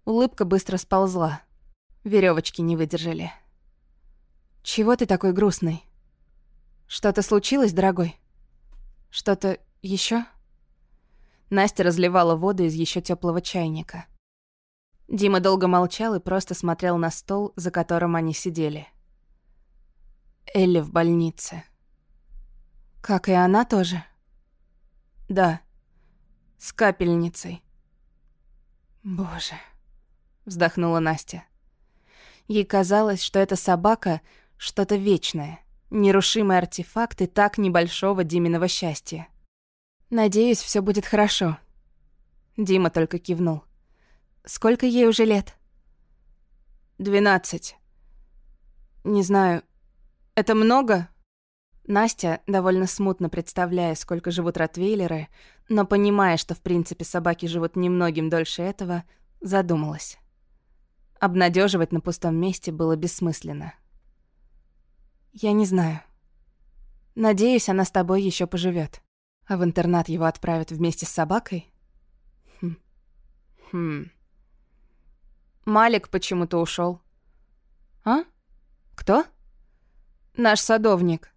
Улыбка быстро сползла. Веревочки не выдержали. «Чего ты такой грустный? Что-то случилось, дорогой? Что-то еще? Настя разливала воду из еще теплого чайника. Дима долго молчал и просто смотрел на стол, за которым они сидели. Элли в больнице. Как и она тоже? Да. С капельницей. Боже. Вздохнула Настя. Ей казалось, что эта собака — что-то вечное, нерушимый артефакт и так небольшого Диминого счастья. «Надеюсь, все будет хорошо». Дима только кивнул. «Сколько ей уже лет?» «Двенадцать. Не знаю, это много?» Настя, довольно смутно представляя, сколько живут ротвейлеры, но понимая, что в принципе собаки живут немногим дольше этого, задумалась. Обнадеживать на пустом месте было бессмысленно. «Я не знаю. Надеюсь, она с тобой еще поживет. А в интернат его отправят вместе с собакой?» Хм. Хм. Малик почему-то ушел. «А? Кто?» «Наш садовник».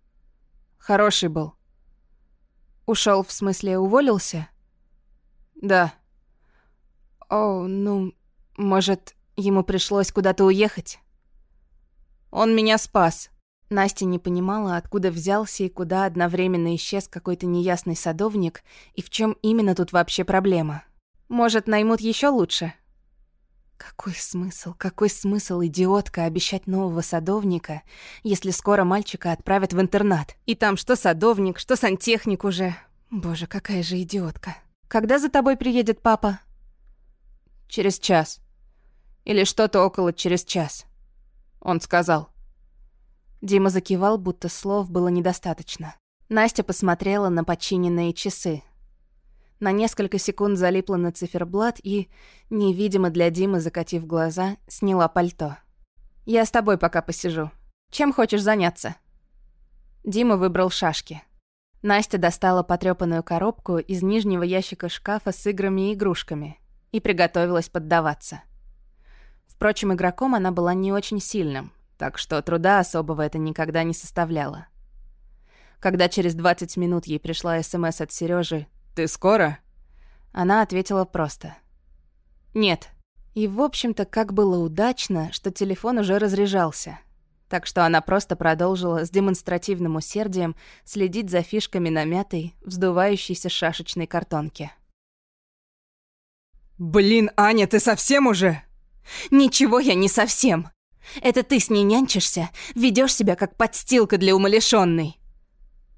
Хороший был. Ушел, в смысле, уволился? Да. О, ну, может, ему пришлось куда-то уехать? Он меня спас. Настя не понимала, откуда взялся и куда одновременно исчез какой-то неясный садовник, и в чем именно тут вообще проблема. Может, наймут еще лучше? Какой смысл, какой смысл, идиотка, обещать нового садовника, если скоро мальчика отправят в интернат? И там что садовник, что сантехник уже. Боже, какая же идиотка. Когда за тобой приедет папа? Через час. Или что-то около через час. Он сказал. Дима закивал, будто слов было недостаточно. Настя посмотрела на подчиненные часы, на несколько секунд залипла на циферблат и, невидимо для Димы закатив глаза, сняла пальто. «Я с тобой пока посижу. Чем хочешь заняться?» Дима выбрал шашки. Настя достала потрёпанную коробку из нижнего ящика шкафа с играми и игрушками и приготовилась поддаваться. Впрочем, игроком она была не очень сильным, так что труда особого это никогда не составляло. Когда через 20 минут ей пришла СМС от Сережи «Ты скоро?» Она ответила просто. «Нет». И, в общем-то, как было удачно, что телефон уже разряжался. Так что она просто продолжила с демонстративным усердием следить за фишками на мятой, вздувающейся шашечной картонке. «Блин, Аня, ты совсем уже?» «Ничего я не совсем. Это ты с ней нянчишься, ведешь себя как подстилка для умалишенной.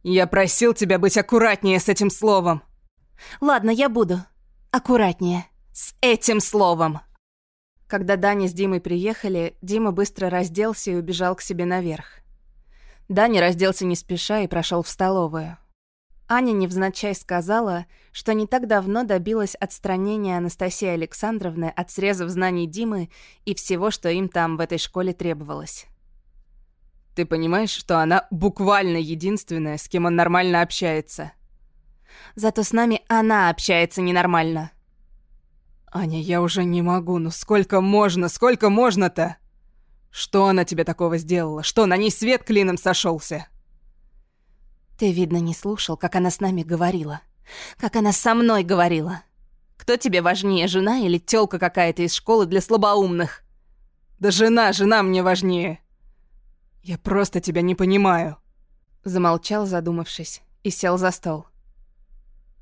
«Я просил тебя быть аккуратнее с этим словом». «Ладно, я буду. Аккуратнее. С этим словом». Когда Даня с Димой приехали, Дима быстро разделся и убежал к себе наверх. Даня разделся не спеша и прошел в столовую. Аня невзначай сказала, что не так давно добилась отстранения Анастасии Александровны от срезов знаний Димы и всего, что им там в этой школе требовалось. «Ты понимаешь, что она буквально единственная, с кем он нормально общается?» «Зато с нами она общается ненормально». «Аня, я уже не могу, ну сколько можно, сколько можно-то?» «Что она тебе такого сделала? Что, на ней свет клином сошелся? Ты, видно, не слушал, как она с нами говорила. Как она со мной говорила. Кто тебе важнее, жена или тёлка какая-то из школы для слабоумных? Да жена, жена мне важнее. Я просто тебя не понимаю. Замолчал, задумавшись, и сел за стол.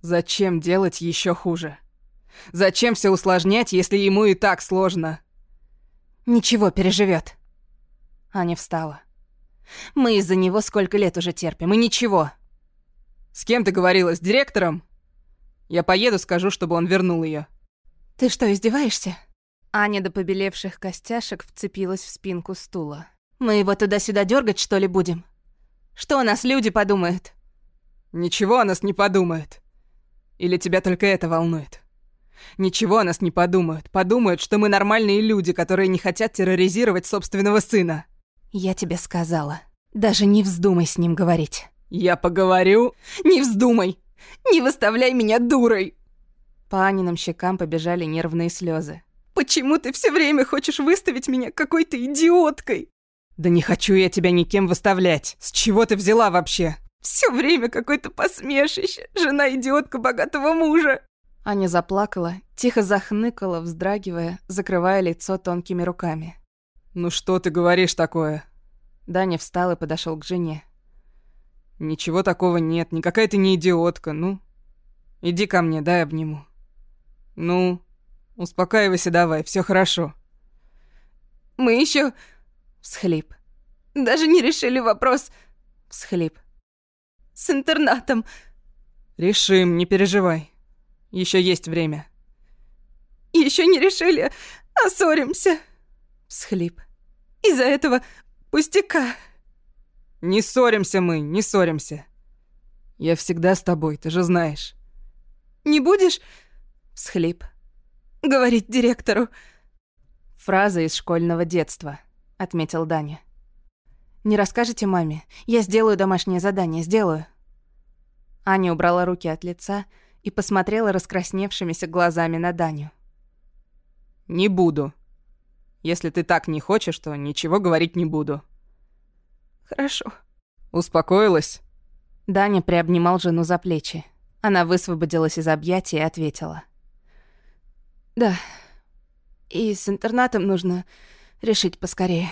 Зачем делать еще хуже? Зачем все усложнять, если ему и так сложно? Ничего, переживет. Аня встала. Мы из-за него сколько лет уже терпим, и ничего. С кем ты говорила, с директором? Я поеду, скажу, чтобы он вернул ее. Ты что, издеваешься? Аня до побелевших костяшек вцепилась в спинку стула. Мы его туда-сюда дергать, что ли, будем? Что о нас люди подумают? Ничего о нас не подумают. Или тебя только это волнует? Ничего о нас не подумают. Подумают, что мы нормальные люди, которые не хотят терроризировать собственного сына. «Я тебе сказала. Даже не вздумай с ним говорить». «Я поговорю?» «Не вздумай! Не выставляй меня дурой!» По Аниным щекам побежали нервные слезы. «Почему ты все время хочешь выставить меня какой-то идиоткой?» «Да не хочу я тебя никем выставлять. С чего ты взяла вообще?» Все время какое-то посмешище. Жена-идиотка богатого мужа!» Аня заплакала, тихо захныкала, вздрагивая, закрывая лицо тонкими руками. «Ну что ты говоришь такое?» Даня встал и подошел к жене. «Ничего такого нет, никакая ты не идиотка, ну. Иди ко мне, дай обниму. Ну, успокаивайся давай, все хорошо». «Мы еще Всхлип. «Даже не решили вопрос...» Всхлип. «С интернатом...» «Решим, не переживай. Еще есть время». Еще не решили, а ссоримся» всхлип. «Из-за этого пустяка». «Не ссоримся мы, не ссоримся. Я всегда с тобой, ты же знаешь». «Не будешь?» всхлип. «Говорить директору». «Фраза из школьного детства», — отметил Даня. «Не расскажете маме? Я сделаю домашнее задание, сделаю». Аня убрала руки от лица и посмотрела раскрасневшимися глазами на Даню. «Не буду», если ты так не хочешь, то ничего говорить не буду». «Хорошо». «Успокоилась?» Даня приобнимал жену за плечи. Она высвободилась из объятий и ответила. «Да. И с интернатом нужно решить поскорее».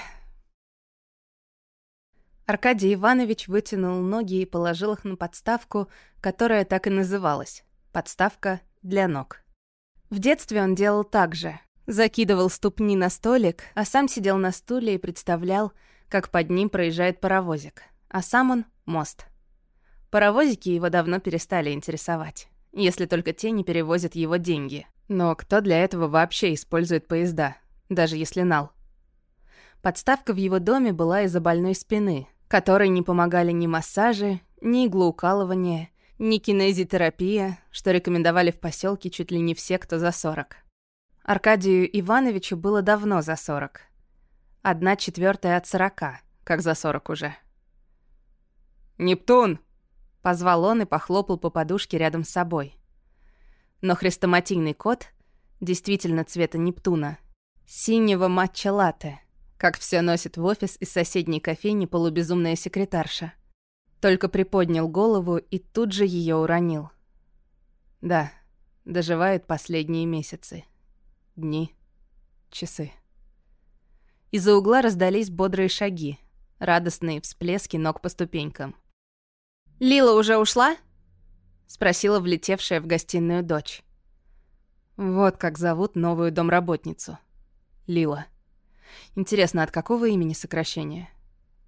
Аркадий Иванович вытянул ноги и положил их на подставку, которая так и называлась — подставка для ног. В детстве он делал так же, Закидывал ступни на столик, а сам сидел на стуле и представлял, как под ним проезжает паровозик, а сам он — мост. Паровозики его давно перестали интересовать, если только те не перевозят его деньги. Но кто для этого вообще использует поезда, даже если нал? Подставка в его доме была из-за больной спины, которой не помогали ни массажи, ни иглоукалывание, ни кинезитерапия, что рекомендовали в поселке чуть ли не все, кто за 40. Аркадию Ивановичу было давно за сорок. Одна четвертая от сорока, как за сорок уже. «Нептун!» — позвал он и похлопал по подушке рядом с собой. Но хрестоматийный кот, действительно цвета Нептуна, синего матча-латте, как все носит в офис из соседней кофейни полубезумная секретарша. Только приподнял голову и тут же ее уронил. Да, доживает последние месяцы дни, часы. Из-за угла раздались бодрые шаги. Радостные всплески ног по ступенькам. «Лила уже ушла?» — спросила влетевшая в гостиную дочь. Вот как зовут новую домработницу. Лила. Интересно, от какого имени сокращение?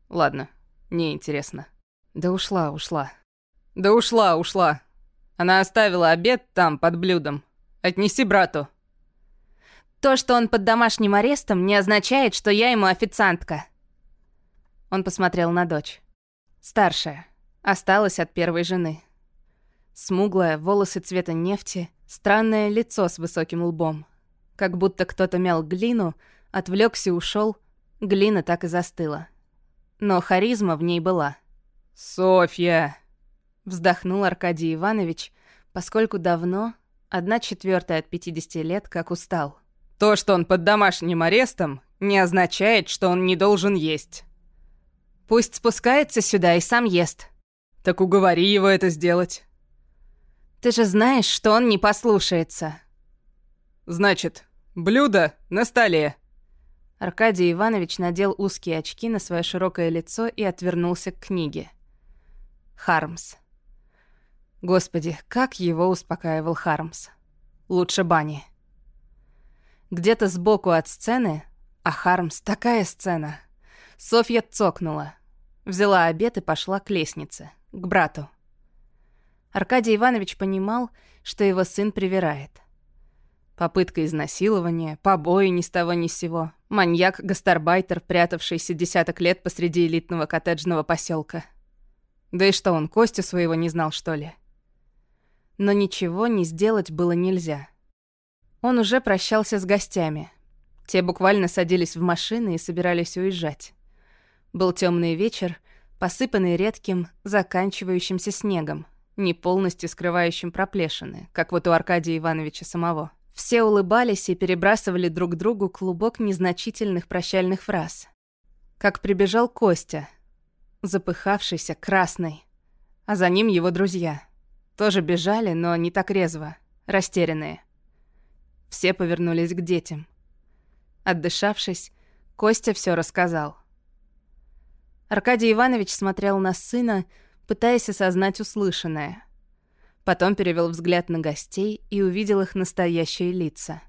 Ладно, не интересно. Да ушла, ушла. Да ушла, ушла. Она оставила обед там, под блюдом. Отнеси брату. То, что он под домашним арестом, не означает, что я ему официантка. Он посмотрел на дочь. Старшая. Осталась от первой жены. Смуглая, волосы цвета нефти, странное лицо с высоким лбом. Как будто кто-то мял глину, отвлекся ушел, глина так и застыла. Но харизма в ней была. «Софья!» Вздохнул Аркадий Иванович, поскольку давно, одна четвертая от 50 лет, как устал. То, что он под домашним арестом, не означает, что он не должен есть. Пусть спускается сюда и сам ест. Так уговори его это сделать. Ты же знаешь, что он не послушается. Значит, блюдо на столе. Аркадий Иванович надел узкие очки на свое широкое лицо и отвернулся к книге. Хармс. Господи, как его успокаивал Хармс. Лучше бани. Где-то сбоку от сцены, а Хармс такая сцена, Софья цокнула. Взяла обед и пошла к лестнице, к брату. Аркадий Иванович понимал, что его сын привирает. Попытка изнасилования, побои ни с того ни с сего, маньяк-гастарбайтер, прятавшийся десяток лет посреди элитного коттеджного поселка. Да и что он, Костю своего не знал, что ли? Но ничего не сделать было нельзя. Он уже прощался с гостями. Те буквально садились в машины и собирались уезжать. Был темный вечер, посыпанный редким, заканчивающимся снегом, не полностью скрывающим проплешины, как вот у Аркадия Ивановича самого. Все улыбались и перебрасывали друг другу клубок незначительных прощальных фраз. Как прибежал Костя, запыхавшийся, красный, а за ним его друзья. Тоже бежали, но не так резво, растерянные. Все повернулись к детям. Отдышавшись, Костя все рассказал. Аркадий Иванович смотрел на сына, пытаясь осознать услышанное. Потом перевел взгляд на гостей и увидел их настоящие лица.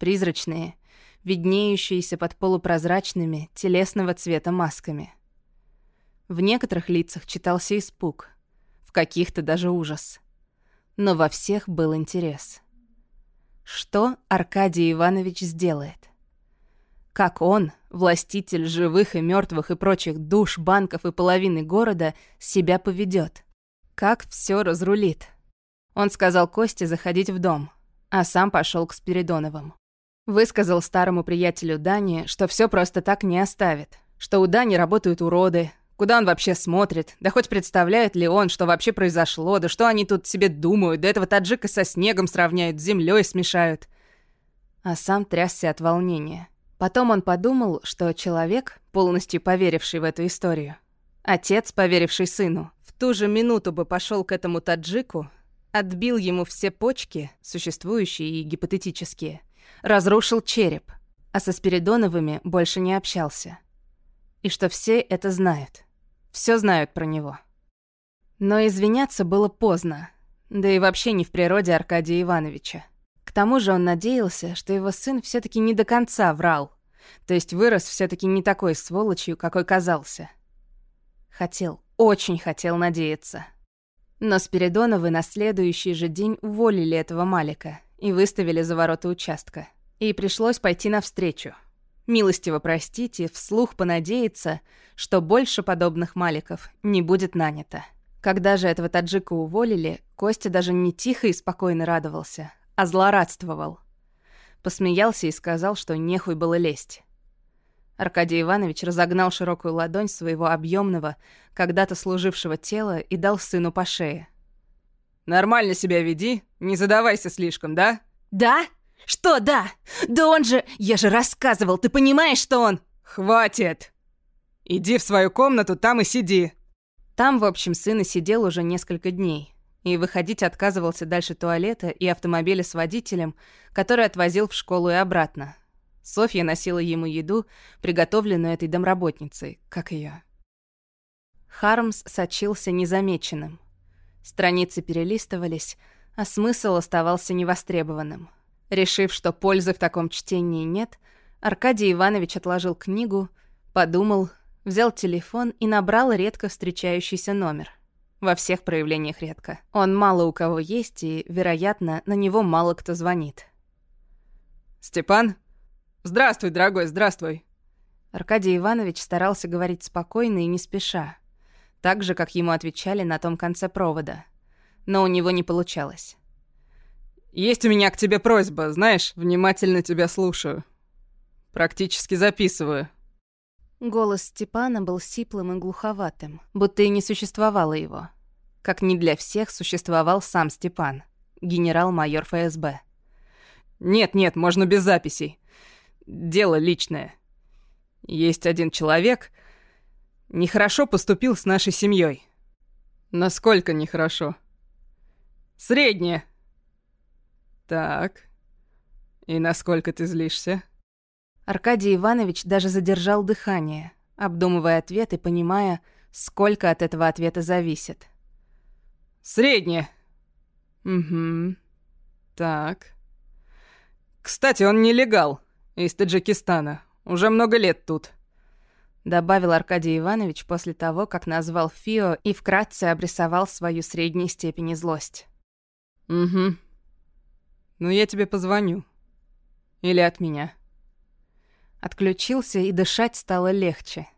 Призрачные, виднеющиеся под полупрозрачными, телесного цвета масками. В некоторых лицах читался испуг, в каких-то даже ужас. Но во всех был интерес. Что Аркадий Иванович сделает? Как он, властитель живых и мертвых и прочих душ, банков и половины города, себя поведет? Как все разрулит? Он сказал Косте заходить в дом, а сам пошел к Спиридоновым. Высказал старому приятелю Дани, что все просто так не оставит, что у Дани работают уроды, куда он вообще смотрит, да хоть представляет ли он, что вообще произошло, да что они тут себе думают, да этого таджика со снегом сравняют, с землей смешают. А сам трясся от волнения. Потом он подумал, что человек, полностью поверивший в эту историю, отец, поверивший сыну, в ту же минуту бы пошел к этому таджику, отбил ему все почки, существующие и гипотетические, разрушил череп, а со Спиридоновыми больше не общался. И что все это знают. Все знают про него. Но извиняться было поздно, да и вообще не в природе Аркадия Ивановича. К тому же он надеялся, что его сын все таки не до конца врал, то есть вырос все таки не такой сволочью, какой казался. Хотел, очень хотел надеяться. Но Спиридоновы на следующий же день уволили этого Малика и выставили за ворота участка. И пришлось пойти навстречу. Милостиво простить и вслух понадеяться, что больше подобных Маликов не будет нанято. Когда же этого таджика уволили, Костя даже не тихо и спокойно радовался, а злорадствовал. Посмеялся и сказал, что нехуй было лезть. Аркадий Иванович разогнал широкую ладонь своего объемного, когда-то служившего тела и дал сыну по шее. «Нормально себя веди, не задавайся слишком, да?» «Да? Что да? Да он же... Я же рассказывал, ты понимаешь, что он...» «Хватит! Иди в свою комнату, там и сиди!» Там, в общем, сын и сидел уже несколько дней и выходить отказывался дальше туалета и автомобиля с водителем, который отвозил в школу и обратно. Софья носила ему еду, приготовленную этой домработницей, как и я. Хармс сочился незамеченным. Страницы перелистывались, а смысл оставался невостребованным. Решив, что пользы в таком чтении нет, Аркадий Иванович отложил книгу, подумал, взял телефон и набрал редко встречающийся номер. Во всех проявлениях редко. Он мало у кого есть, и, вероятно, на него мало кто звонит. «Степан? Здравствуй, дорогой, здравствуй!» Аркадий Иванович старался говорить спокойно и не спеша, так же, как ему отвечали на том конце провода. Но у него не получалось. «Есть у меня к тебе просьба, знаешь, внимательно тебя слушаю. Практически записываю». Голос Степана был сиплым и глуховатым, будто и не существовало его. Как не для всех существовал сам Степан, генерал-майор ФСБ. «Нет-нет, можно без записей. Дело личное. Есть один человек, нехорошо поступил с нашей семьей. Насколько нехорошо? Среднее. Так. И насколько ты злишься? Аркадий Иванович даже задержал дыхание, обдумывая ответ и понимая, сколько от этого ответа зависит. Среднее. Угу. Так. Кстати, он нелегал. Из Таджикистана. Уже много лет тут добавил Аркадий Иванович после того, как назвал Фио и вкратце обрисовал свою средней степени злость. «Угу. Ну, я тебе позвоню. Или от меня». Отключился, и дышать стало легче.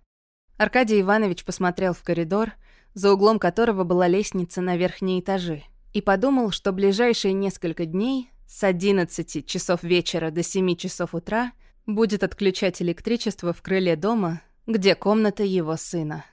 Аркадий Иванович посмотрел в коридор, за углом которого была лестница на верхние этажи, и подумал, что ближайшие несколько дней с 11 часов вечера до 7 часов утра будет отключать электричество в крыле дома где комната его сына.